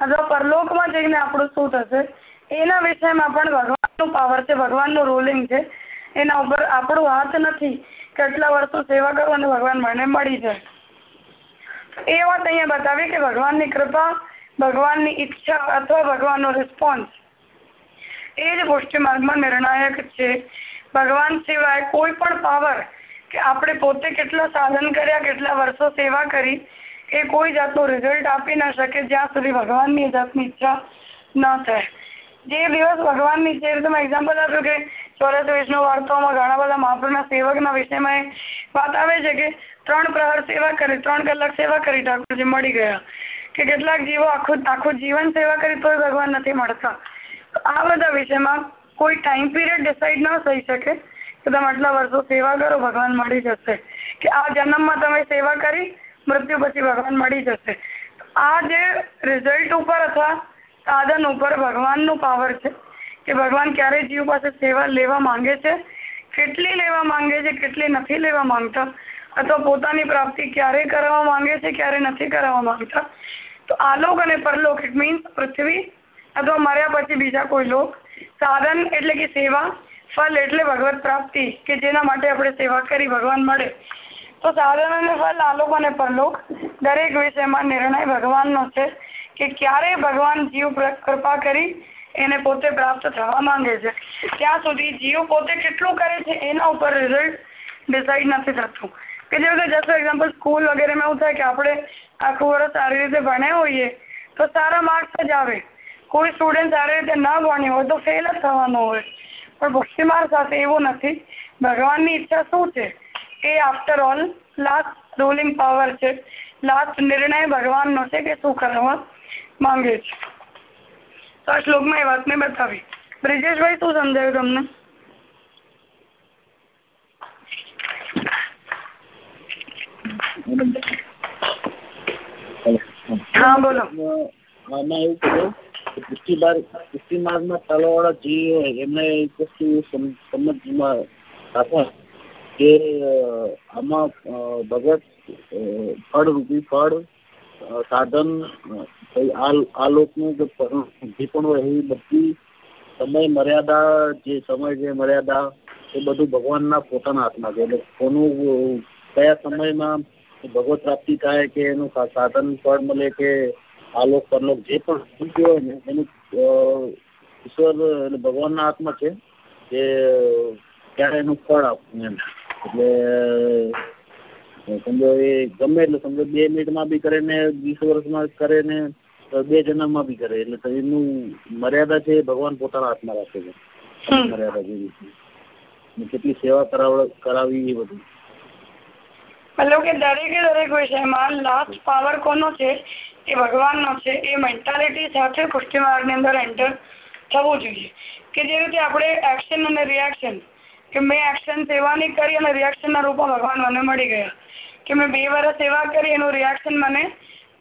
અથવા પરલોકમાં જઈને આપણું શું થશે? એના વિષયમાં પણ ભગવાનનું પાવર છે, ભગવાનનું રૂલિંગ છે. એના ઉપર આપણું હાથ નથી. કેટલા વર્ષો સેવા કરો અને ભગવાન મને મળી જાય. એ વાત અહીંયા બતાવી કે ભગવાનની કૃપા, ભગવાનની ઈચ્છા અથવા ભગવાનનો રિસ્પોન્સ એ જ પુષ્ટિ માર્ગમાં નિર્ણાયક છે. ભગવાન સિવાય કોઈ પણ પાવર કે આપણે પોતે કેટલા સાધન કર્યા, કેટલા વર્ષો સેવા કરી, એ કોઈ જાતનું રિઝલ્ટ આપી ન શકે જ્યાં સુધી ભગવાનની જાતની ઈચ્છા ન થાય. જે દિવસ ભગવાનની જે રીતે એક્ઝામ્પલ આપ્યું કે ચોરસ વૈષ્ણવ વાર્તાઓમાં ઘણા બધા મહાપ્રભુના સેવકના વિષયમાં વાત આવે છે કે ત્રણ પ્રહર સેવા કરી, ત્રણ કલાક સેવા કરી ઠાકોરજી મળી ગયા. કે કેટલાક જીવો આખું આખું જીવન સેવા કરી તોય ભગવાન નથી મળતા. આ બધા વિષયમાં કોઈ ટાઈમ પીરિયડ ડિસાઈડ ન થઈ શકે. કે તમે આટલા વર્ષો સેવા કરો, ભગવાન મળી જશે. કે આ જન્મમાં તમે સેવા કરી, મૃત્યુ પછી ભગવાન મળી જશે. આ જે રિઝલ્ટ ઉપર અથવા સાધન ઉપર ભગવાનનું પાવર છે, કે ભગવાન ક્યારે જીવ પાસે સેવા લેવા માંગે છે, કેટલી લેવા માંગે છે, કેટલી નથી લેવા માંગતા અથવા પોતાની પ્રાપ્તિ ક્યારે કરવા માંગે છે, ક્યારે નથી કરવા માંગતા. તો આલોક અને પરલોક ઇટ મીન્સ પૃથ્વી અથવા મર્યા પછી બીજા કોઈ લોક. સાધન એટલે કે સેવા ફલ એટલે ભગવત પ્રાપ્તિ, કે જેના માટે આપણે સેવા કરી ભગવાન મળે. તો સાધન અને ફલ આલોક અને પરલોક, દરેક વિષયમાં નિર્ણય ભગવાનનો છે, કે ક્યારે ભગવાન જીવ કૃપા કરી એને પોતે પ્રાપ્ત થવા માંગે છે. ત્યાં સુધી જીવ પોતે કેટલું કરે છે, એના ઉપર રિઝલ્ટ ડિસાઈડ નથી થતું. કે રીતે જસ્ટ એક્ઝામ્પલ સ્કૂલ વગેરેમાં એવું થાય કે આપણે આખું વર્ષ સારી રીતે ભણ્યા હોઈએ, તો સારા માર્ક્સ જ આવે. કોઈ સ્ટુડન્ટ સારી રીતે ન ભણ્યો હોય તો ફેલ જ થવાનો હોય. પણ ભક્તિમાર્ગ સાથે એવું નથી. ભગવાનની ઈચ્છા શું છે? એ after all last ruling power છે. લાસ્ટ નિર્ણય ભગવાનનો છે કે શું કરવા માંગે છે. તો આ શ્લોકમાં એ વાતને બતાવી. બ્રિજેશભાઈ, શું સમજાયું તમને? હા, બોલો. આમાં એવું કહ્યું પુષ્ટિ માર્ગ પુષ્ટિ માર્ગમાં ચાલવાવાળા જે હોય એમને એક વસ્તુ સમજમાં કે આમાં ભગત ફળરૂપી ફળ સાધન આ લોકનું જે પણ હોય એવી બધી સમય મર્યાદા, જે સમય જે મર્યાદા, એ બધું ભગવાનના પોતાના હાથમાં છે. એટલે કોનું કયા સમયમાં ભગવત પ્રાપ્તિ થાય કે એનું સાધન ફળ મળે કે આલોક પરલોક જે પણ સમજ્યો હોય ને એનું ઈશ્વર એટલે ભગવાનના હાથમાં છે કે ક્યારે એનું ફળ આપવું એમ. એટલે સમજો એ ગમે એટલે સમજો બે મિનિટમાં બી કરે ને વીસ વર્ષમાં કરે ને બે જન્મમાં બી કરે. એટલે એનું મર્યાદા છે ભગવાન પોતાના હાથમાં રાખે છે. મર્યાદા જેવી કેટલી સેવા કરાવ કરાવી એ બધું. મતલબ કે દરેકે દરેક વિષયમાં લાસ્ટ પાવર કોનો છે? એ ભગવાનનો છે. એ મેન્ટાલિટી સાથે પુષ્ટિ માર્ગની અંદર એન્ટર થવું જોઈએ. કે જે રીતે આપણે એક્શન અને રિએક્શન કે મેં એક્શન સેવાની કરી અને રિએક્શનના રૂપમાં ભગવાન મને મળી ગયા. કે મેં બે વર્ષ સેવા કરી એનું રિએક્શન મને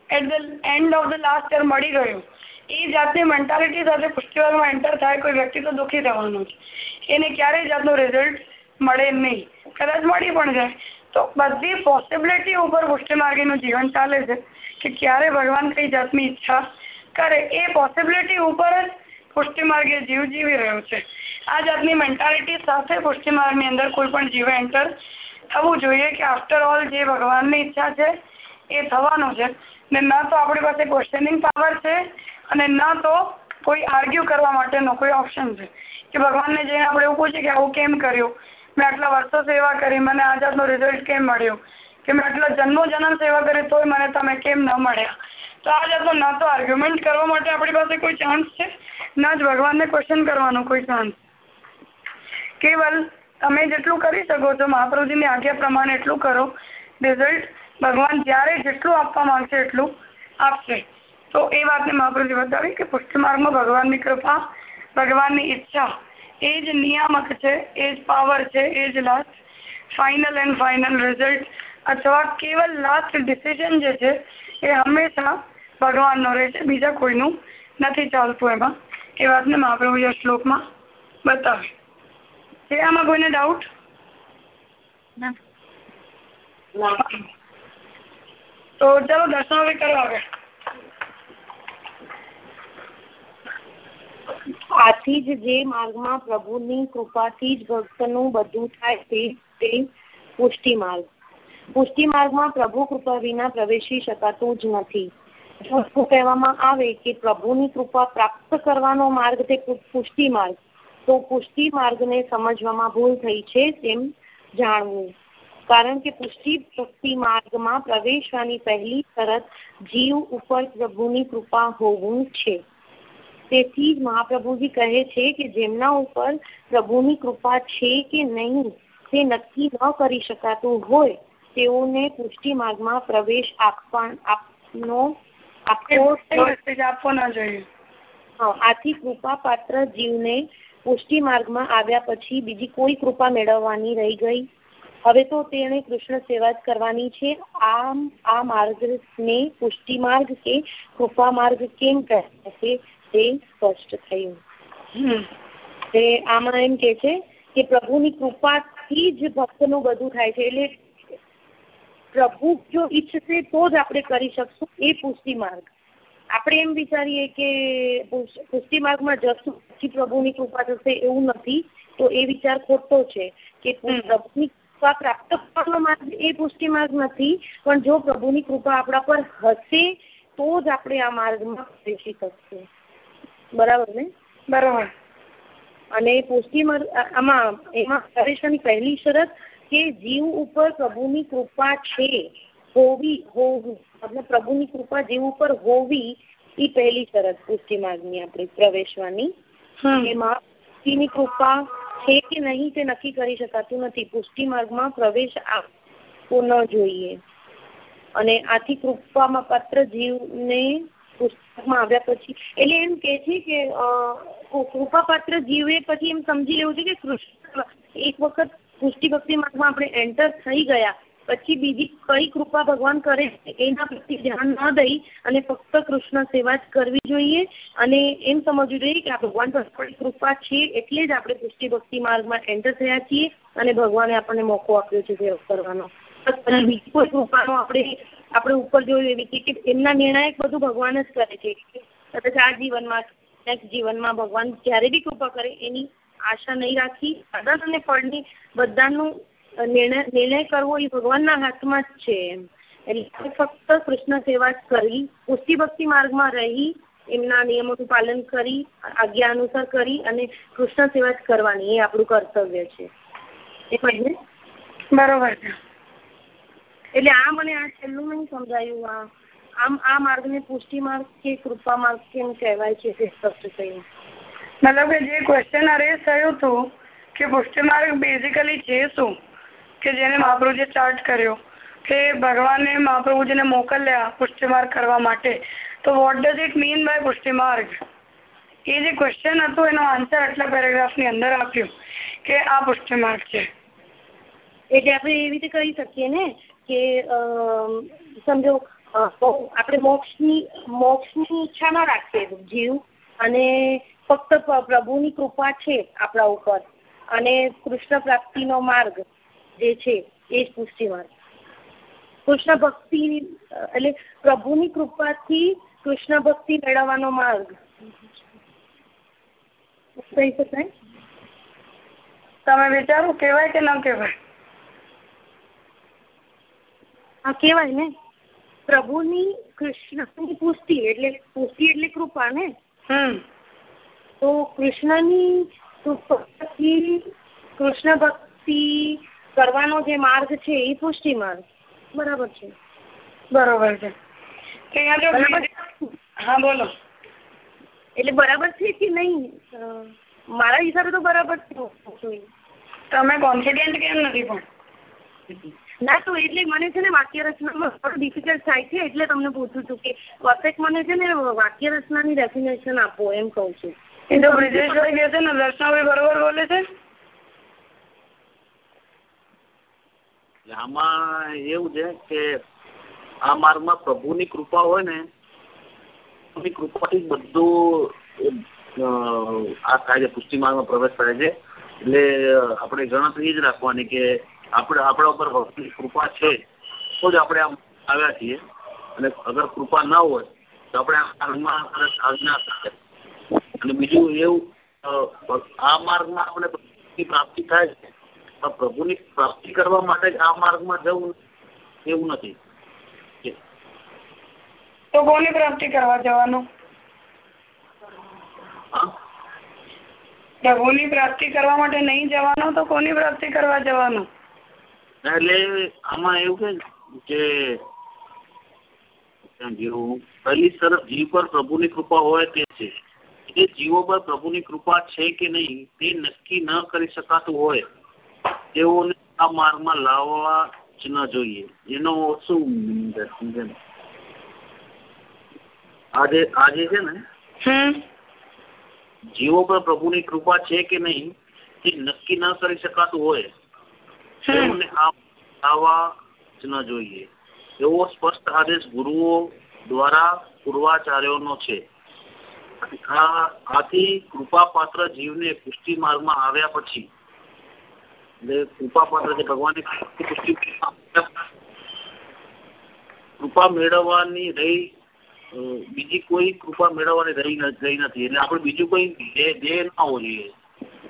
at the end of the last year મળી ગયું. એ જાતની મેન્ટાલિટી સાથે પુષ્ટિવાદમાં એન્ટર થાય, કોઈ વ્યક્તિ તો દુઃખી થવાનું છે એને ક્યારેય જાતનું રિઝલ્ટ મળે નહીં. કદાચ મળી પણ જાય. તો બધી પોસિબિલિટી ઉપર પુષ્ટિ માર્ગીનું જીવન ચાલે છે કે ક્યારે ભગવાન કઈ જાતની ઈચ્છા કરે એ પોસિબિલિટી ઉપર જ પુષ્ટિ માર્ગે જીવ જીવી રહ્યો છે. આ જાતની મેન્ટાલિટી સાથે પુષ્ટિ માર્ગની અંદર કોઈ પણ જીવે એન્ટર થવું જોઈએ કે આફ્ટર ઓલ જે ભગવાનની ઈચ્છા છે એ થવાનું છે. ને ન તો આપણી પાસે ક્વેશ્ચનિંગ પાવર છે અને ન તો કોઈ આર્ગ્યુ કરવા માટેનો કોઈ ઓપ્શન છે. કે ભગવાનને જઈને આપણે એવું પૂછીએ કે આવું કેમ કર્યું? મેં આટલા વર્ષો સેવા કરી, મને આ જાતનું રિઝલ્ટ કેમ મળ્યું? કે મેં આટલા જન્મો જન્મ સેવા કરી, તોય મને તમે કેમ ન મળ્યા? તો આ જાતનો ના તો આર્ગ્યુમેન્ટ કરવા માટે આપણી પાસે કોઈ ચાન્સ છે? ના જ ભગવાનને ક્વેશ્ચન કરવાનો કોઈ ચાન્સ કેવલ તમે જેટલું કરી શકો છો, મહાપ્રભુજીની આજ્ઞા પ્રમાણે એટલું કરો રિઝલ્ટ ભગવાન જ્યારે જેટલું આપવા માંગશે એટલું આપશે. તો એ વાતને મહાપ્રભુજી બતાવી કે પુષ્ટિમાર્ગમાં ભગવાનની કૃપા, ભગવાનની ઈચ્છા એ જ નિયામક છે એ જ પાવર છે એ જ last final and final result અથવા કેવલ લાસ્ટ ડિસિઝન જે છે એ હંમેશા ભગવાનનો રહે છે બીજા કોઈનું નથી ચાલતું એમાં. એ વાતને મહાપ્રભુએ શ્લોકમાં બતાવે. છે આમાં કોઈને ડાઉટ તો ચાલો દર્શન હવે કરવા આગળ આથી જ જે માર્ગમાં પ્રભુની કૃપાથી જ ભક્તનું બધું થાય તે તે પુષ્ટિ માર્ગ પુષ્ટિ માર્ગમાં પ્રભુ કૃપા વિના પ્રવેશી શકાતું જ નથી. જો કહેવામાં આવે કે પ્રભુની કૃપા પ્રાપ્ત કરવાનો માર્ગ તે પુષ્ટિ માર્ગ તો પુષ્ટિ માર્ગને સમજવામાં ભૂલ થઈ છે તેમ જાણવું. કારણ કે પુષ્ટિ ભક્તિ માર્ગમાં પ્રવેશવાની પહેલી શરત જીવ ઉપર પ્રભુની કૃપા હોવું છે. તેથી જ મહાપ્રભુજી કહે છે કે જેમના ઉપર પ્રભુની કૃપા છે કે નહીં તે નક્કી ન કરી શકાતું હોય તેઓને પુષ્ટિ માર્ગમાં પ્રવેશ આપવાનો આપવો ના જોઈએ. આથી કૃપા પાત્ર જીવને પુષ્ટિ માર્ગમાં આવ્યા પછી બીજી કોઈ કૃપા મેળવવાની રહી ગઈ. હવે તો તેણે કૃષ્ણ સેવા જ કરવાની છે. આમ આ માર્ગને પુષ્ટિ માર્ગ કે કૃપા માર્ગ કેમ કહે છે તે સ્પષ્ટ થયું. તે આમાં એમ કે છે કે પ્રભુની કૃપાથી જ ભક્તનું બધું થાય છે. એટલે પ્રભુ જો ઈચ્છશે તો જ આપણે કરી શકશું એ પુષ્ટિ માર્ગ. આપણે એમ વિચારીએ કે પુષ્ટિ માર્ગમાં જશું પછી પ્રભુની કૃપા થશે એવું નથી. તો એ વિચાર ખોટો છે કે પ્રભુની કૃપા પ્રાપ્ત કરવાનો માર્ગ એ પુષ્ટિ માર્ગ નથી. પણ જો પ્રભુની કૃપા આપણા પર હશે તો જ આપણે આ માર્ગમાં પ્રવેશી શકશું. બરાબર ને? બરાબર. અને પુષ્ટિ આમાં એમાં પ્રવેશવાની પહેલી શરત કે જીવ ઉપર પ્રભુની કૃપા છે હોવી હોવું. મતલબ પ્રભુની કૃપા જીવ ઉપર હોવી એ પહેલી શરત પુષ્ટિ માર્ગની આપણે પ્રવેશવાની. એમાં પુષ્ટિની કૃપા છે કે નહીં તે નક્કી કરી શકાતું નથી. પુષ્ટિ માર્ગમાં પ્રવેશ આપવો ન જોઈએ. અને આથી કૃપામાં પાત્ર જીવને પુસ્તકમાં આવ્યા પછી. એટલે એમ કે છે કે કૃપાપાત્ર જીવે પછી એમ સમજી લેવું છે કે કૃષ્ણ એક વખત પુષ્ટિ ભક્તિ માર્ગમાં આપણે એન્ટર થઈ ગયા. પછી બીજી કઈ કૃપા ભગવાન કરે એના પ્રત્યે ધ્યાન ન દઈ અને ફક્ત કૃષ્ણ સેવા જ કરવી જોઈએ. અને એમ સમજવું જોઈએ કે આ ભગવાન પર કૃપા છે એટલે જ આપણે પુષ્ટિ ભક્તિ માર્ગમાં એન્ટર થયા છીએ અને ભગવાને આપણને મોકો આપ્યો છે સેવા કરવાનો. બીજી કોઈ કૃપાનો આપણે આપણે ઉપર જોયું એવી કે એમના નિર્ણાયક બધું ભગવાન જ કરે છે. કદાચ આ જીવનમાં નેક્સ્ટ જીવનમાં ભગવાન જ્યારે બી કૃપા કરે, એની આશા નહીં રાખી સાધન અને ફળની બધાનું નિર્ણય નિર્ણય કરવો એ ભગવાનના હાથમાં જ છે એમ. એટલે ફક્ત કૃષ્ણ સેવા જ કરવી પુષ્ટિ ભક્તિ માર્ગમાં રહી, એમના નિયમોનું પાલન કરી, આજ્ઞા અનુસાર કરી અને કૃષ્ણ સેવા જ કરવાની એ આપણું કર્તવ્ય છે. એ બરોબર છે. એટલે આ મને આ છેલ્લું નહીં સમજાયું આ આમ આ માર્ગને પુષ્ટિ માર્ગ કે કૃપા માર્ગ કેમ કહેવાય છે તે સ્પષ્ટ થયું. મતલબ કે જે ક્વેશ્ચન રેસ થયું હતું કે પુષ્ટિ માર્ગ બેઝિકલી છે શું? કે જેને મહાપ્રભુજી ચાર્ટ કર્યો કે ભગવાને મહાપ્રભુજીને મોકલ્યા પુષ્ટિ માર્ગ કરવા માટે. તો what does it mean by Pushti Marg? એ જે ક્વેશ્ચન હતું એનો આન્સર આટલા પેરેગ્રાફની અંદર આપ્યું કે આ પુષ્ટિ માર્ગ છે. એટલે આપણે એવી રીતે કહી શકીએ ને? કે સમજો આપણે મોક્ષની મોક્ષની ઈચ્છા ના રાખીએ જીવ અને ફક્ત પ્રભુની કૃપા છે આપણા ઉપર અને કૃષ્ણ પ્રાપ્તિનો માર્ગ જે છે એ જ પુષ્ટિ માર્ગ કૃષ્ણ ભક્તિ, એટલે પ્રભુની કૃપાથી કૃષ્ણ ભક્તિ મેળવવાનો માર્ગ. કહી શકાય તમે વિચારો કેવાય કે ન કેવાય હા કેવાય ને પ્રભુની કૃષ્ણની પુષ્ટિ એટલે પુષ્ટિ એટલે કૃપા ને? હમ. તો કૃષ્ણની કૃપાથી કૃષ્ણ ભક્તિ કરવાનો જે માર્ગ છે એ પુષ્ટિ માર્ગ. બરાબર છે? બરોબર છે. હા બોલો. એટલે બરાબર છે કે નહીં? મારા હિસાબે તો બરાબર છે. તમે કોન્ફિડન્ટ કેમ નથી પણ? ના તો એટલે મને છે ને વાક્ય રચનામાં થોડું ડિફિકલ્ટ થાય છે એટલે તમને પૂછું છું કે પરફેક્ટ મને છે ને વાક્ય રચનાની ડેફિનેશન આપો એમ કહું છું. એ તો બ્રિજેશભાઈ કહે છે ને દર્શનાભાઈ બરોબર બોલે છે? આમાં એવું છે કે આ માર્ગમાં પ્રભુની કૃપા હોય ને પ્રભુની કૃપાથી જ બધું આ થાય છે પુષ્ટિ માર્ગમાં પ્રવેશ થાય છે. એટલે આપણે ગણતરી એ જ રાખવાની કે આપણે આપણા ઉપર ભગવાનની કૃપા છે તો જ આપણે આમ આવ્યા છીએ. અને અગર કૃપા ન હોય તો આપણે આ માર્ગમાં આવી ના શકીએ અને બીજું એવું આ માર્ગમાં આપણે પ્રભુની પ્રાપ્તિ થાય છે પણ પ્રભુની પ્રાપ્તિ કરવા માટે જ આ માર્ગમાં જવું એવું નથી. તો કોની પ્રાપ્તિ કરવા જવાનું? પ્રભુની પ્રાપ્તિ કરવા માટે નહીં જવાનું તો કોની પ્રાપ્તિ કરવા જવાનું? એટલે આમાં એવું છે કે પહેલી તરફ જીવ પર પ્રભુની કૃપા હોય તે છે. એ જીવો પર પ્રભુની કૃપા છે કે નહીં તે નક્કી ન કરી શકાતું હોય. તેઓને આ માર્ગમાં લાવવા જ ન જોઈએ. એનો શું છે સમજે ને? આજે આજે છે ને? જીવો પર પ્રભુની કૃપા છે કે નહીં તે નક્કી ન કરી શકાતું હોય. તેઓને આ જ ન જોઈએ. એવો સ્પષ્ટ આદેશ ગુરુઓ દ્વારા પૂર્વાચાર્યોનો છે. આથી કૃપાપાત્ર જીવને પુષ્ટિ માર્ગમાં આવ્યા પછી, એટલે કૃપાપાત્ર જે ભગવાનની પુષ્ટિ કૃપા મેળવવાની રહી બીજી કોઈ કૃપા મેળવવાની રહી રહી નથી. એટલે આપણે બીજું કોઈ ધ્યેય ના હોવું જોઈએ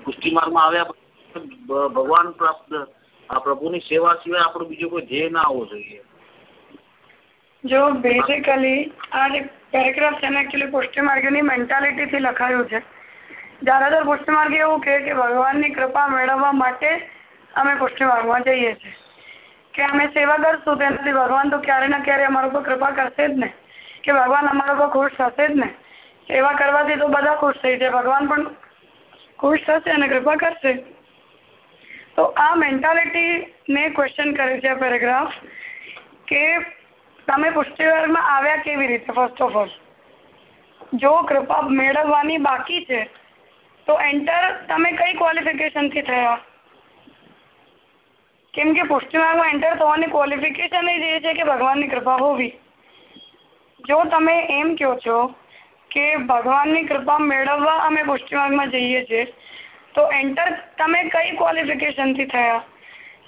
પુષ્ટિ માર્ગમાં આવ્યા પછી ભગવાન પ્રાપ્ત આ પ્રભુની સેવા સિવાય આપણું બીજું કોઈ ધ્યેય ના હોવો જોઈએ. જો બેઝિકલી આ જે પેરેગ્રાફ છે ને એકચ્યુઅલી પુષ્ટિમાર્ગની મેન્ટાલિટીથી લખાયું છે. જ્યાદાતર પુષ્ટિમાર્ગ એવું કહે કે ભગવાનની કૃપા મેળવવા માટે અમે પુષ્ટિમાર્ગમાં જઈએ છીએ. કે અમે સેવા કરશું તેનાથી ભગવાન તો ક્યારે ને ક્યારે અમારા ઉપર કૃપા કરશે જ ને. કે ભગવાન અમારા ઉપર ખુશ થશે જ ને. સેવા કરવાથી તો બધા ખુશ થઈ જાય. ભગવાન પણ ખુશ થશે અને કૃપા કરશે. તો આ મેન્ટાલિટીને ક્વેશ્ચન કરે છે પેરેગ્રાફ કે તમે પુષ્ટિવર્ગમાં આવ્યા કેવી રીતે? ફર્સ્ટ ઓફ ઓલ જો કૃપા મેળવવાની બાકી છે, તો એન્ટર તમે કઈ ક્વોલિફિકેશનથી થયા? કેમ કે પુષ્ટિમાર્ગમાં એન્ટર થવાની ક્વોલિફિકેશન જ એ છે કે ભગવાનની કૃપા હોવી. જો તમે એમ કહો છો કે ભગવાનની કૃપા મેળવવા અમે પુષ્ટિમાર્ગમાં જઈએ છીએ તો એન્ટર તમે કઈ ક્વોલિફિકેશનથી થયા?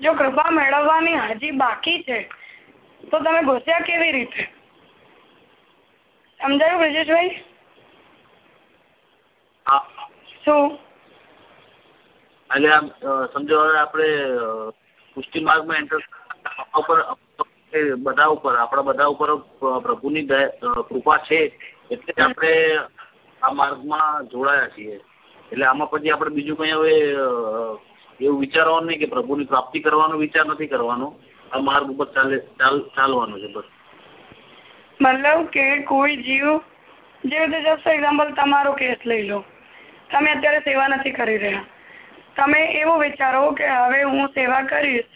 જો કૃપા મેળવવાની હજી બાકી છે તો તમે ઘૂસ્યા કેવી રીતે? સમજાયું બ્રિજેશભાઈ? શું? એટલે આમ સમજો હવે આપણે પુષ્ટિ માર્ગમાં એન્ટર ઉપર બધા ઉપર આપણા બધા ઉપર પ્રભુની કૃપા છે એટલે આપણે આ માર્ગમાં જોડાયા છીએ. એટલે આમાં પછી આપણે બીજું કઈ હવે એવું વિચારવાનું નહીં કે પ્રભુની પ્રાપ્તિ કરવાનો વિચાર નથી કરવાનો. આ માર્ગ ઉપર ચાલે ચાલવાનો છે બસ. મતલબ કે કોઈ જીવ જે રીતે જસ્ટ એક્ઝામ્પલ તમારો કેસ લઈ લો. તમે અત્યારે સેવા નથી કરી રહ્યા. તમે એવું વિચારો કે હવે હું સેવા કરીશ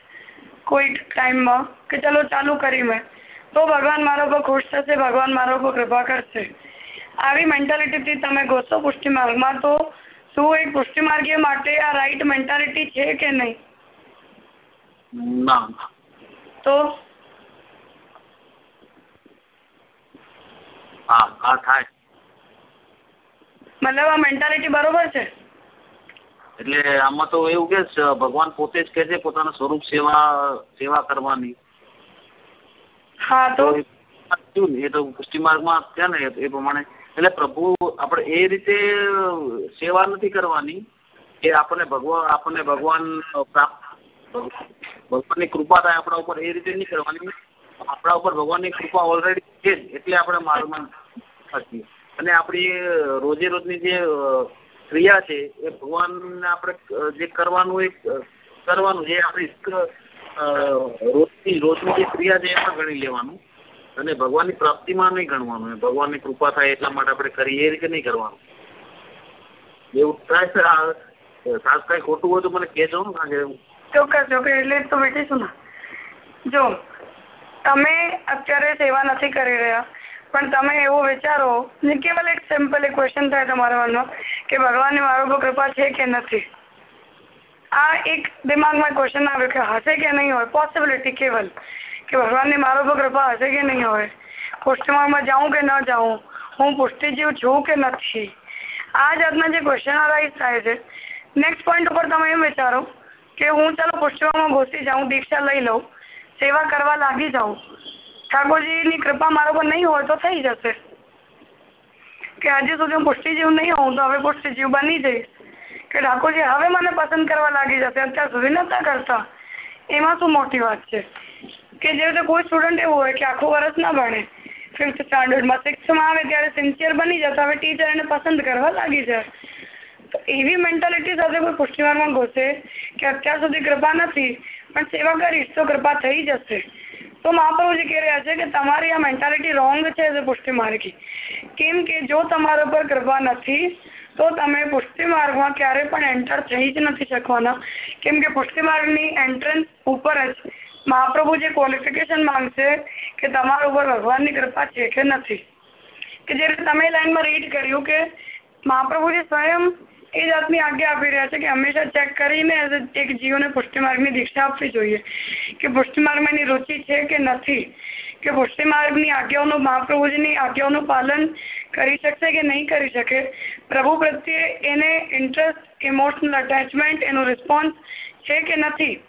કોઈ ટાઈમમાં, કે ચલો ચાલુ કરી મેં, તો ભગવાન મારો પર ખુશ થશે, ભગવાન મારો પર કૃપા કરશે. આવી મેન્ટાલિટીથી તમે ગોસો પુષ્ટિ માર્ગમાં તો શું એ પુષ્ટિ માર્ગીય માટે આ રાઈટ મેન્ટાલિટી છે કે નહીં? ના. તો? હા હા થાય. મતલબ આ મેન્ટાલિટી બરોબર છે? એટલે આમાં તો એવું કે ભગવાન પોતે જ કહે છે પોતાના સ્વરૂપ સેવા સેવા કરવાની. હા તો? એ તો પુષ્ટિ માર્ગમાં છે ને એ પ્રમાણે એટલે પ્રભુ આપણે એ રીતે સેવા નથી કરવાની કે આપણને ભગવાન આપણને ભગવાન પ્રાપ્ત ભગવાનની કૃપા થાય આપણા ઉપર, એ રીતે નહીં કરવાની. આપણા ઉપર ભગવાનની કૃપા ઓલરેડી છે જ, એટલે આપણે માર્ગમાં થતી અને આપણી રોજે રોજની જે ક્રિયા છે, એ ભગવાનને આપણે જે કરવાનું એ કરવાનું, જે આપણી રોજની રોજની જે ક્રિયા છે, એમાં ગણી લેવાનું. અને ભગવાનની પ્રાપ્તિમાં નહીં ગણવાનું. ભગવાનની કૃપા થાય એટલા માટે આપણે કરીએ એ નહીં કરવાનું. એવું થાય છે સાસ કઈ ખોટું હોય તો મને કહેજો ને કારણ ચોક્કસ ચોક્કસ, એટલે તો બેઠીશું ને. જો, તમે અત્યારે સેવા નથી કરી રહ્યા, પણ તમે એવું વિચારો કેવલ એક સિમ્પલ એક ક્વેશ્ચન થાય તમારા મનમાં કે ભગવાનની મારો કૃપા છે કે નથી? આ એક દિમાગમાં ક્વેશ્ચન આવ્યો કે હશે કે નહીં હોય? પોસિબિલિટી કેવલ? કે ભગવાનની મારો પર કૃપા હશે કે નહીં હોય? પુષ્ટિમાર્ગમાં જાઉં કે ન જાઉં? હું પુષ્ટિજીવ છું કે નથી? આ જાતના જે ક્વેશ્ચન અરાઇઝ થાય છે. નેક્સ્ટ પોઈન્ટ ઉપર તમે એમ વિચારો કે હું ચાલો પુષ્ટિમાં ઘૂસી જાઉં, દીક્ષા લઈ લઉં, સેવા કરવા લાગી જાઉં. ઠાકોરજીની કૃપા મારા પર નહીં હોય તો થઈ જશે. કે આજે સુધી હું પુષ્ટિજીવ નહીં હોઉં તો હવે પુષ્ટિજીવ બની જઈશ. કે ઠાકોરજી, હવે મને પસંદ કરવા લાગી જશે, અત્યાર સુધી નતા કરતા. એમાં શું મોટી વાત છે? કે જે રીતે કોઈ સ્ટુડન્ટ એવું હોય કે આખું વર્ષ ના ભણે. ફિફ્થ સ્ટાન્ડર્ડમાં સિક્સમાં આવે ત્યારે સિન્સિયર બની જતા હવે ટીચર એને પસંદ કરવા લાગી જાય. તો એવી મેન્ટાલિટી સાથે કોઈ પુષ્ટિમાર્ગમાં ઘૂસે કે અત્યાર સુધી કૃપા નથી, પણ સેવા કરીશ તો કૃપા થઈ જશે. તો મહાપ્રભુજી કહી રહ્યા છે કે તમારી આ મેન્ટાલિટી રોંગ છે પુષ્ટિમાર્ગી. કેમ કે જો તમારા પર કૃપા નથી, તો તમે પુષ્ટિમાર્ગમાં ક્યારે પણ એન્ટર થઈ જ નથી શકવાના. કેમ કે પુષ્ટિમાર્ગની એન્ટ્રન્સ ઉપર જ મહાપ્રભુ જે ક્વોલિફિકેશન માંગશે કે તમારા ઉપર ભગવાનની કૃપા છે કે નથી. કે જે તમે લાઈનમાં રીડ કર્યું કે મહાપ્રભુજી સ્વયં એ જાતની આજ્ઞા આપી રહ્યા છે કે હંમેશા ચેક કરીને એક જીવને પુષ્ટિમાર્ગની દીક્ષા આપવી જોઈએ. કે પુષ્ટિમાર્ગમાં એની રુચિ છે કે નથી. કે પુષ્ટિમાર્ગની આજ્ઞાઓનું મહાપ્રભુજીની આજ્ઞાઓનું પાલન કરી શકશે કે નહીં કરી શકે? પ્રભુ પ્રત્યે એને ઇન્ટરેસ્ટ ઇમોશનલ અટેચમેન્ટ એનો રિસ્પોન્સ છે કે નથી?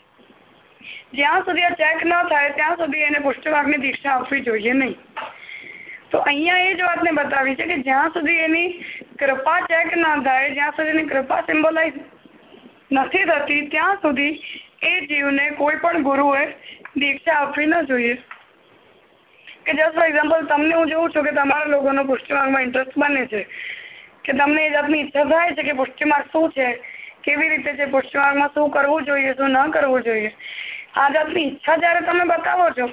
જ્યાં સુધી આ ચેક ન થાય, ત્યાં સુધી એને પુષ્ટિમાર્ગની દીક્ષા આપવી જોઈએ નહીં. તો અહીંયા એ જ વાતને બતાવી છે કે જ્યાં સુધી એની કૃપા ચેક ના થાય, જ્યાં સુધી એની કૃપા સિમ્બોલાઇઝ નથી થતી, ત્યાં સુધી એ જીવને કોઈ પણ ગુરુએ દીક્ષા આપવી ન જોઈએ. કે જસ્ટ ફોર એક્ઝામ્પલ તમને હું જોઉં છું કે તમારા લોકોનો પુષ્ટિમાર્ગમાં ઇન્ટરેસ્ટ બને છે. કે તમને એ જાતની ઈચ્છા થાય છે કે પુષ્ટિમાર્ગ શું છે, કેવી રીતે છે પુષ્ટિમાર્ગમાં શું કરવું જોઈએ, શું ન કરવું જોઈએ. આ જાતની ઈચ્છા જયારે તમે બતાવો છો,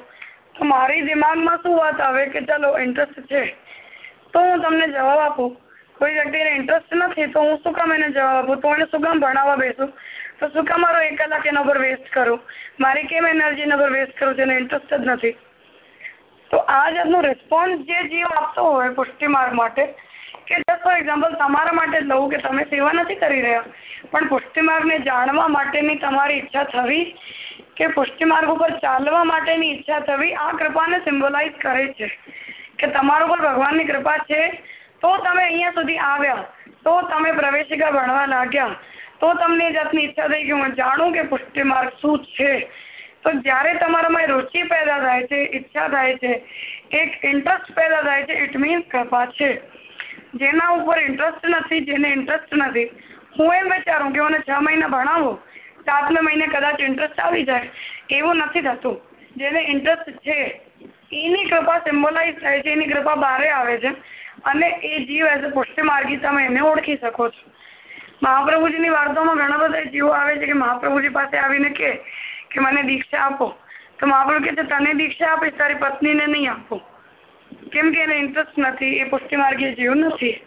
તો મારી દિમાગમાં શું વાત આવે કે ચાલો ઇન્ટરેસ્ટ છે, તો હું તમને જવાબ આપું. કોઈ વ્યક્તિને ઇન્ટરેસ્ટ નથી, તો હું શું કામ એને જવાબ આપું? તો એને શું કામ ભણાવવા બેસું? તો શું કામ મારો એક કલાક એના પર વેસ્ટ કરું? મારી કેમ એનર્જી એના પર વેસ્ટ કરું જેને ઇન્ટરેસ્ટ જ નથી. તો આ જાતનો રિસ્પોન્સ જે જીવ આપતો હોય પુષ્ટિ માર્ગ માટે, કે જસ્ટ ફોર એક્ઝામ્પલ તમારા માટે જ લઉં કે તમે સેવા નથી કરી રહ્યા, પણ પુષ્ટિ માર્ગને જાણવા માટેની તમારી ઈચ્છા થવી કે પુષ્ટિ માર્ગ ઉપર ચાલવા માટેની ઈચ્છા થવી આ કૃપાને સિમ્બોલાઇઝ કરે છે. કે તમારા ઉપર ભગવાનની કૃપા છે, તો તમે અહીંયા સુધી આવ્યા, તો તમે પ્રવેશિકા ભણવા લાગ્યા, તો તમને જાતની ઈચ્છા થઈ કે હું જાણું કે પુષ્ટિ માર્ગ શું છે. તો જ્યારે તમારામાં રુચિ પેદા થાય છે, ઈચ્છા થાય છે, એક ઇન્ટરેસ્ટ પેદા થાય છે ઇટ મીન્સ કૃપા છે. જેના ઉપર ઇન્ટરેસ્ટ નથી, જેને ઇન્ટરેસ્ટ નથી, હું એમ વિચારું કે મને છ મહિના ભણાવો સાતમે મહિને કદાચ ઇન્ટરેસ્ટ આવી જાય, એવું નથી થતું. જેને ઇન્ટરેસ્ટ છે, એની કૃપા સિમ્બોલાઇઝ થાય છે, એની કૃપા બહારે આવે છે. અને એ જીવ એઝ અ પુષ્ટિ માર્ગી તમે એને ઓળખી શકો છો. મહાપ્રભુજીની વાર્તાઓમાં ઘણા બધા જીવો આવે છે કે મહાપ્રભુજી પાસે આવીને કે કે મને દીક્ષા આપો. તો મહાપ્રભુ કે છે, તને દીક્ષા આપીશ, તારી પત્નીને નહીં આપો. કેમ કે એને ઇન્ટરેસ્ટ નથી, એ પુષ્ટિ માર્ગીય જીવ નથી.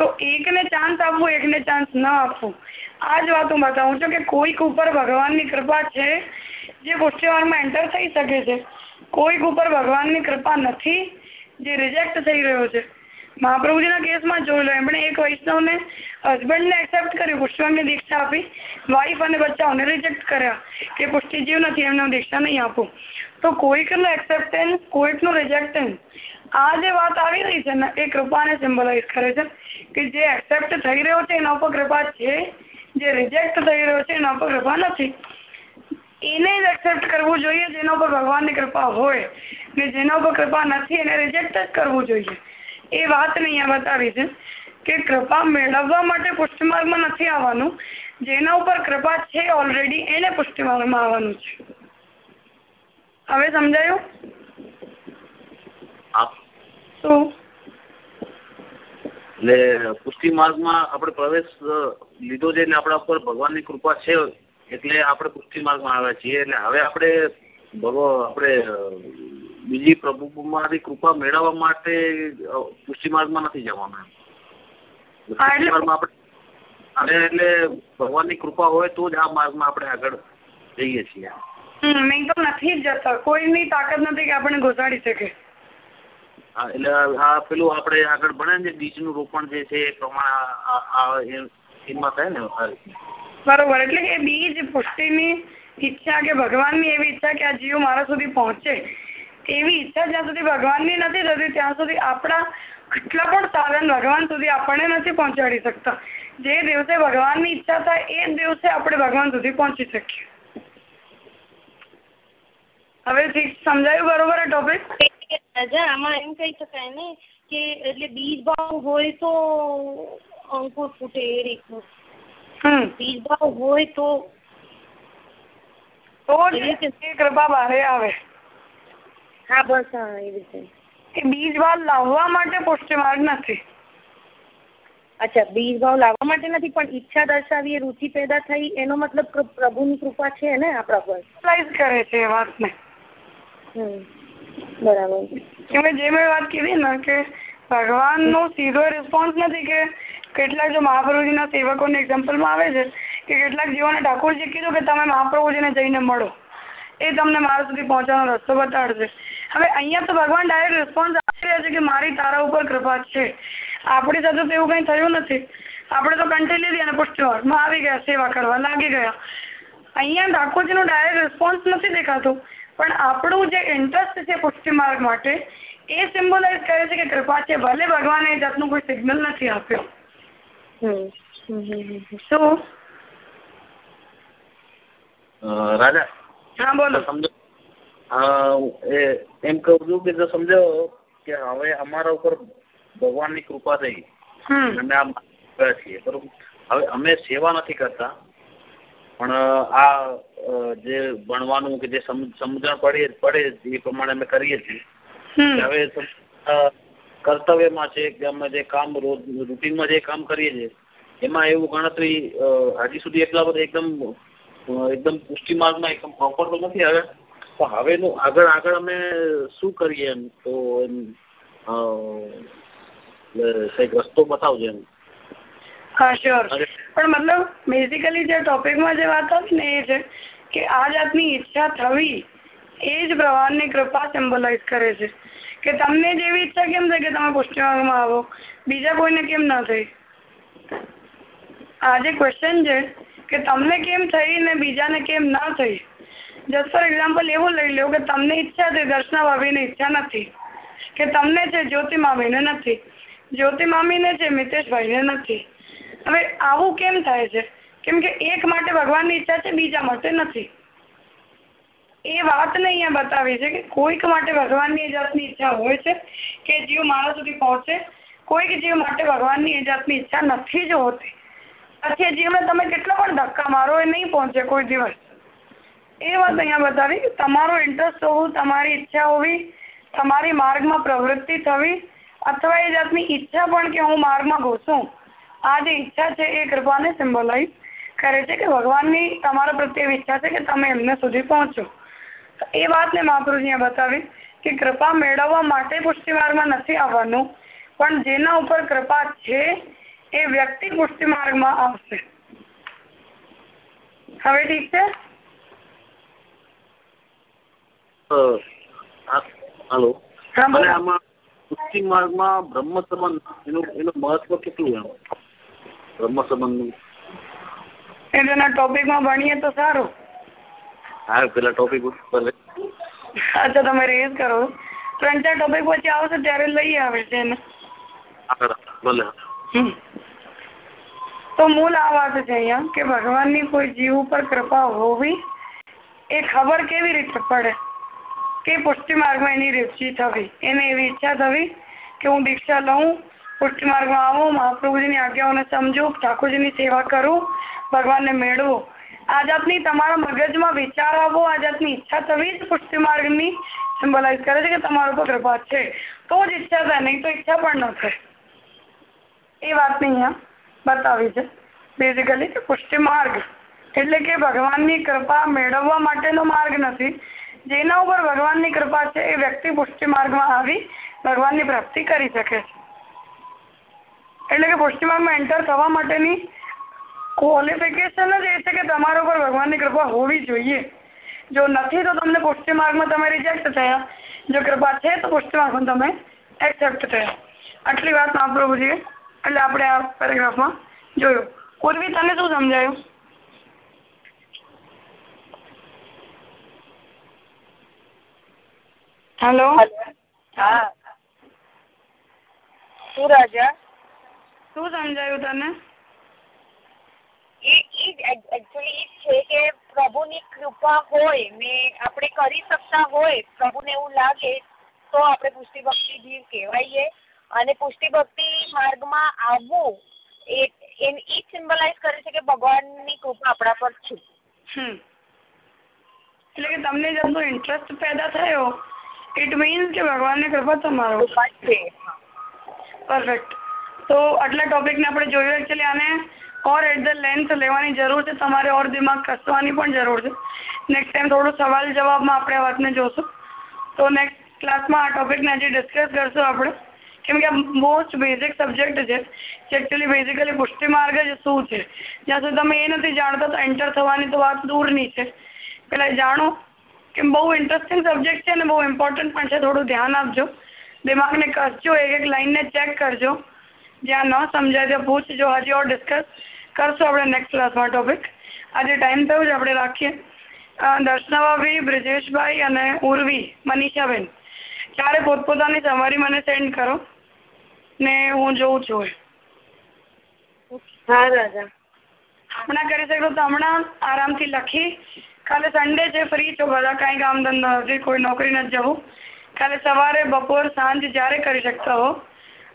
તો એકને ચાન્સ આપવું, એકને ચાન્સ ન આપવું. આ જ વાત હું બતાવું છું કે કોઈક ઉપર ભગવાનની કૃપા છે, જે પુષ્ટિમાર્ગમાં એન્ટર થઈ શકે છે. કોઈક ઉપર ભગવાનની કૃપા નથી, જે રિજેક્ટ થઈ રહ્યો છે. મહાપ્રભુજીના કેસમાં જોઈ લો, એમણે એક વૈષ્ણવને હસબન્ડને એક્સેપ્ટ કર્યું પુષ્ટિમાર્ગની દીક્ષા આપી. વાઈફ અને બચ્ચાઓને રિજેક્ટ કર્યા કે પુષ્ટિજીવ નથી, એમને દીક્ષા નહીં આપું. તો કોઈકનું એક્સેપ્ટન્સ કોઈકનું રિજેક્ટન્સ આ જે વાત આવી રહી છે ને, એ કૃપાને સિમ્બોલાઇઝ કરે છે કે જે એક્સેપ્ટ થઈ રહ્યો છે, એના ઉપર કૃપા છે, જે રિજેક્ટ થઈ રહ્યો છે, એના ઉપર કૃપા નથી. એને જ એક્સેપ્ટ કરવું જોઈએ, જેના ઉપર ભગવાનની કૃપા હોય. ને જેના ઉપર કૃપા નથી, એને રિજેક્ટ જ કરવું જોઈએ. એ વાતને અહીંયા બતાવી છે કે કૃપા મેળવવા માટે પુષ્ટિમાર્ગમાં નથી આવવાનું. જેના ઉપર કૃપા છે ઓલરેડી એને પુષ્ટિમાર્ગમાં આવવાનું છે. હવે સમજાયું? એટલે પુષ્ટિ માર્ગમાં આપણે પ્રવેશ લીધો છે એટલે આપણા ઉપર ભગવાનની કૃપા છે એટલે આપણે પુષ્ટિ માર્ગમાં આવ્યા છીએ. એટલે હવે આપણે ભગવાન આપણે બીજી પ્રભુમાંથી કૃપા મેળવવા માટે પુષ્ટિ માર્ગમાં નથી જવાના. આપણે અને એટલે ભગવાનની કૃપા હોય તો જ આ માર્ગમાં આપણે આગળ જઈએ છીએ. મેં તો નથી જ જતા. કોઈની તાકાત નથી કે આપણે ઘોસાડી શકે. એટલે આ પેલું આપણે આગળ ભણે ને, બીજનું રોપણ જે છે એ એમાં કહે ને બરોબર, એટલે એ બીજ પુષ્ટિની ઈચ્છા કે ભગવાનની એવી ઈચ્છા કે આ જીવ મારા સુધી પહોંચે, એવી ઈચ્છા જ્યાં સુધી ભગવાનની નથી થતી, ત્યાં સુધી આપણા કેટલા પણ સાધન ભગવાન સુધી આપણને નથી પહોંચાડી શકતા. જે દિવસે ભગવાનની ઈચ્છા થાય, એ દિવસે આપણે ભગવાન સુધી પહોંચી શકીએ. હવે ઠીક, સમજાયું બરોબર આ ટોપિક રાજા આમાં એમ કહી શકાય ને કે એટલે બીજ ભાવ હોય તો અંકુર ફૂટે એ રીતનું. બીજ ભાવ હોય તો આવે. હા બસ હા એ રીતે. કે બીજ ભાવ લાવવા માટે પુષ્ટિ માર્ગ નથી. અચ્છા બીજ ભાવ લાવવા માટે નથી પણ ઈચ્છા દર્શાવી રુચિ પેદા થઈ એનો મતલબ પ્રભુની કૃપા છે ને આપણા પર. કરે છે વાતને. હમ. બરાબર. કે જે મેં વાત કીધી ને કે ભગવાનનો સીધો રિસ્પોન્સ નથી કે કેટલાક જો મહાપ્રભુજીના સેવકોને એક્ઝામ્પલમાં આવે છે કે કેટલાક જીવોને ઠાકોરજી કીધું કે તમે મહાપ્રભુજીને જઈને મળો, એ તમને મારા સુધી પહોંચવાનો રસ્તો બતાડશે. હવે અહીંયા તો ભગવાન ડાયરેક્ટ રિસ્પોન્સ આપી રહ્યા છે કે મારી તારા ઉપર કૃપા છે. આપણી સાથે તો એવું કંઈ થયું નથી. આપણે તો કંઠી લીધી અને પુષ્ટિમાર્ગમાં આવી ગયા, સેવા કરવા લાગી ગયા. અહીંયા ઠાકોરજીનો ડાયરેક્ટ રિસ્પોન્સ નથી દેખાતો. પણ આપણું જે ઇન્ટરેસ્ટ છે પુષ્ટિ માર્ગ માટે એ સિમ્બોલાઇઝ કરે છે કે કૃપા છે. ભલે ભગવાને એ જાતનું કોઈ સિગ્નલ નથી આપ્યો. શું? રાજા? હા બોલો. સમજો એમ કહું છું કે જો સમજો કે હવે અમારા ઉપર ભગવાનની કૃપા થઈ. હમ. અમે આ છીએ. બરોબર હવે અમે સેવા નથી કરતા. પણ આ જે ભણવાનું કે જે સમ- સમજણ પડે પડે એ પ્રમાણે અમે કરીએ છીએ. હવે કર્તવ્યમાં છે કે અમે જે કામ રોજ રૂટીનમાં જે કામ કરીએ છીએ એમાં એવું ગણતરી હજી સુધી એટલા બધા એકદમ એકદમ પુષ્ટિ માર્ગમાં એકદમ પ્રોપર તો નથી હવે પણ હવેનું આગળ આગળ અમે શું કરીએ એમ? તો એમ કંઈક રસ્તો બતાવજો એમ. હા શ્યોર. પણ મતલબ બેઝિકલી જે ટોપિકમાં જે વાત હતી ને એ છે કે આ જાતની ઈચ્છા થવી એ જ ભગવાનની કૃપા સિમ્બોલાઇઝ કરે છે. કે તમને જેવી ઈચ્છા કેમ થઈ કે તમે પુષ્ટિમાર્ગમાં આવો? બીજા કોઈને કેમ ના થઈ? આ જે ક્વેશ્ચન છે કે તમને કેમ થઈ ને બીજાને કેમ ના થઈ? જસ્ટ ફોર એક્ઝામ્પલ એવું લઈ લો કે તમને ઈચ્છા છે દર્શના ભાભીને ઈચ્છા નથી. કે તમને છે જ્યોતિ મામીને નથી. જ્યોતિ મામીને છે મિતેશભાઈને નથી. હવે આવું કેમ થાય છે? કેમ કે એક માટે ભગવાનની ઈચ્છા છે, બીજા માટે નથી. એ વાતને અહીંયા બતાવી છે કે કોઈક માટે ભગવાનની જાતની ઈચ્છા હોય છે કે જીવ મારા સુધી પહોંચે. કોઈક જીવ માટે ભગવાનની જાતની ઈચ્છા નથી જ હોતી. પછી જીવને તમે કેટલો પણ ધક્કા મારો એ નહીં પહોંચે કોઈ દિવસ. એ વાત અહીંયા બતાવી તમારો ઇન્ટરેસ્ટ હોવું, તમારી ઈચ્છા હોવી, તમારી માર્ગમાં પ્રવૃત્તિ થવી, અથવા એ જાતની ઈચ્છા પણ કે હું માર્ગમાં ઘૂસું. આ જે ઈચ્છા છે એ કૃપાને સિમ્બોલાઇઝ કરે છે કે ભગવાનની તમારા પ્રત્યે એવી ઈચ્છા છે કે તમે એમને સુધી પહોંચો. એ વાતને મહાપુરુષે બતાવી કે કૃપા મેળવવા માટે પુષ્ટિ માર્ગમાં નથી આવવાનું પણ જેના ઉપર કૃપા છે એ વ્યક્તિ પુષ્ટિ માર્ગમાં આવશે. હવે ઠીક છે? હાલો. આમાં પુષ્ટિ માર્ગમાં બ્રહ્મ સંબંધ એનું એનું મહત્વ કેટલું એમ? બ્રહ્મ સંબંધનું. એના ટોપિકમાં ભણીએ તો સારું. હા પેલા ટોપિક ઉપર અચ્છા તમે રેઝ કરો. ત્રણ ચાર ટોપિક પછી આવશે ત્યારે લઈ આવે છે એને. ભલે. તો મૂળ આ વાત છે અહીંયા કે ભગવાનની કોઈ જીવ ઉપર કૃપા હોવી એ ખબર કેવી રીતે પડે? કે પુષ્ટિ માર્ગમાં એની રુચિ થવી? એને એવી ઈચ્છા થવી કે હું દીક્ષા લઉં પુષ્ટિ માર્ગમાં આવું, મહાપ્રભુજીની આજ્ઞાઓને સમજું, ઠાકોરજીની સેવા કરું, ભગવાનને મેળવું. આ જાતની તમારા મગજમાં વિચાર આવવો આ જાતની ઈચ્છા થવી જ પુષ્ટિ માર્ગની સિમ્બલાઇઝ કરે છે કે તમારા ઉપર કૃપા છે. તો જ ઈચ્છા થાય, નહીં તો ઈચ્છા પણ ન થાય. એ વાતને અહીંયા બતાવી છે. બેઝિકલી કે પુષ્ટિ માર્ગ એટલે કે ભગવાનની કૃપા મેળવવા માટેનો માર્ગ નથી. જેના ઉપર ભગવાનની કૃપા છે એ વ્યક્તિ પુષ્ટિ માર્ગમાં આવી ભગવાનની પ્રાપ્તિ કરી શકે છે. એટલે કે પુષ્ટિ માર્ગમાં એન્ટર થવા માટેની ક્વોલિફિકેશન જ એ છે કે તમારા ઉપર ભગવાનની કૃપા હોવી જોઈએ. જો નથી તો તમને પુષ્ટિ માર્ગમાં તમે રિજેક્ટ થયા. જો કૃપા છે તો પુષ્ટિ માર્ગમાં તમે એક્સેપ્ટ થયા. આટલી વાત મહાપ્રભુજીએ એટલે આપણે આ પેરેગ્રાફમાં જોયું. પૂર્વી તને શું સમજાયું? હેલો હા. શું રાજા? શું સમજાયું તને એ એકચ્યુઅલી છે કે પ્રભુની કૃપા હોય ને આપણે કરી શકતા હોય પ્રભુને એવું લાગે તો આપણે પુષ્ટિ ભક્તિ જીવ કહેવાઈએ. અને પુષ્ટિ ભક્તિ માર્ગમાં આવવું એ ઈ સિમ્બલાઇઝ કરે છે કે ભગવાનની કૃપા આપણા પર છે. એટલે કે તમને જેટલો ઇન્ટરેસ્ટ પેદા થયો ઇટ મીન્સ કે ભગવાનની કૃપા તમારો. પરફેક્ટ તો આટલા ટોપિકને આપણે જોયું એકચ્યુઅલી આને ઓર એટ ધ લેન્થ લેવાની જરૂર છે. તમારે ઓર દિમાગ કસવાની પણ જરૂર છે. નેક્સ્ટ ટાઈમ થોડું સવાલ જવાબમાં આપણે આ વાતને જોશું. તો નેક્સ્ટ ક્લાસમાં આ ટોપિકને હજી ડિસ્કસ કરશું આપણે. કેમ કે આ મોસ્ટ બેઝિક સબ્જેક્ટ છે જે એકચ્યુઅલી બેઝિકલી પુષ્ટિ માર્ગ જ શું છે? જ્યાં સુધી તમે એ નથી જાણતા તો એન્ટર થવાની તો વાત દૂરની છે. પહેલાં જાણો કે બહુ ઇન્ટરેસ્ટિંગ સબ્જેક્ટ છે અને બહુ ઇમ્પોર્ટન્ટ પણ છે. થોડું ધ્યાન આપજો. દિમાગને કસજો એક એક લાઈનને ચેક કરજો. જ્યાં ન સમજાય ત્યાં પૂછજો હજી ઓર ડિસ્કસ કરશું આપણે નેક્સ્ટ ક્લાસમાં ટોપિક આજે ટાઈમ થયો છે આપણે રાખીએ. દર્શનાભાઈ બ્રિજેશભાઈ અને ઉર્વી મનીષાબેન. ચારે પોતપોતાની સમરી મને સેન્ડ કરો. ને હું જોઉં છું. હા રાજા. હમણાં કરી શકો તો હમણાં આરામથી લખી. કાલે સન્ડે છે ફ્રી છો બધા કાંઈ કામ ધંધો નથી કોઈ નોકરી નથી જવું. કાલે સવારે બપોર સાંજ જ્યારે કરી શકતા હો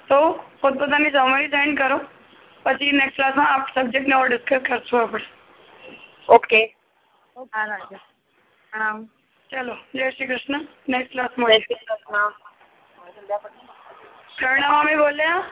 તો પોતપોતાની સમરી જોઈન કરો. પછી નેક્સ્ટ ક્લાસમાં આપ સબ્જેક્ટને ઓર ડિસ્કસ કરશું આપણે. ઓકે હા રાજા. હા. ચલો. જય શ્રી કૃષ્ણ. નેક્સ્ટ ક્લાસ જય મળીએ શ્રી કૃષ્ણ. પ્રણામ અમે બોલ્યા?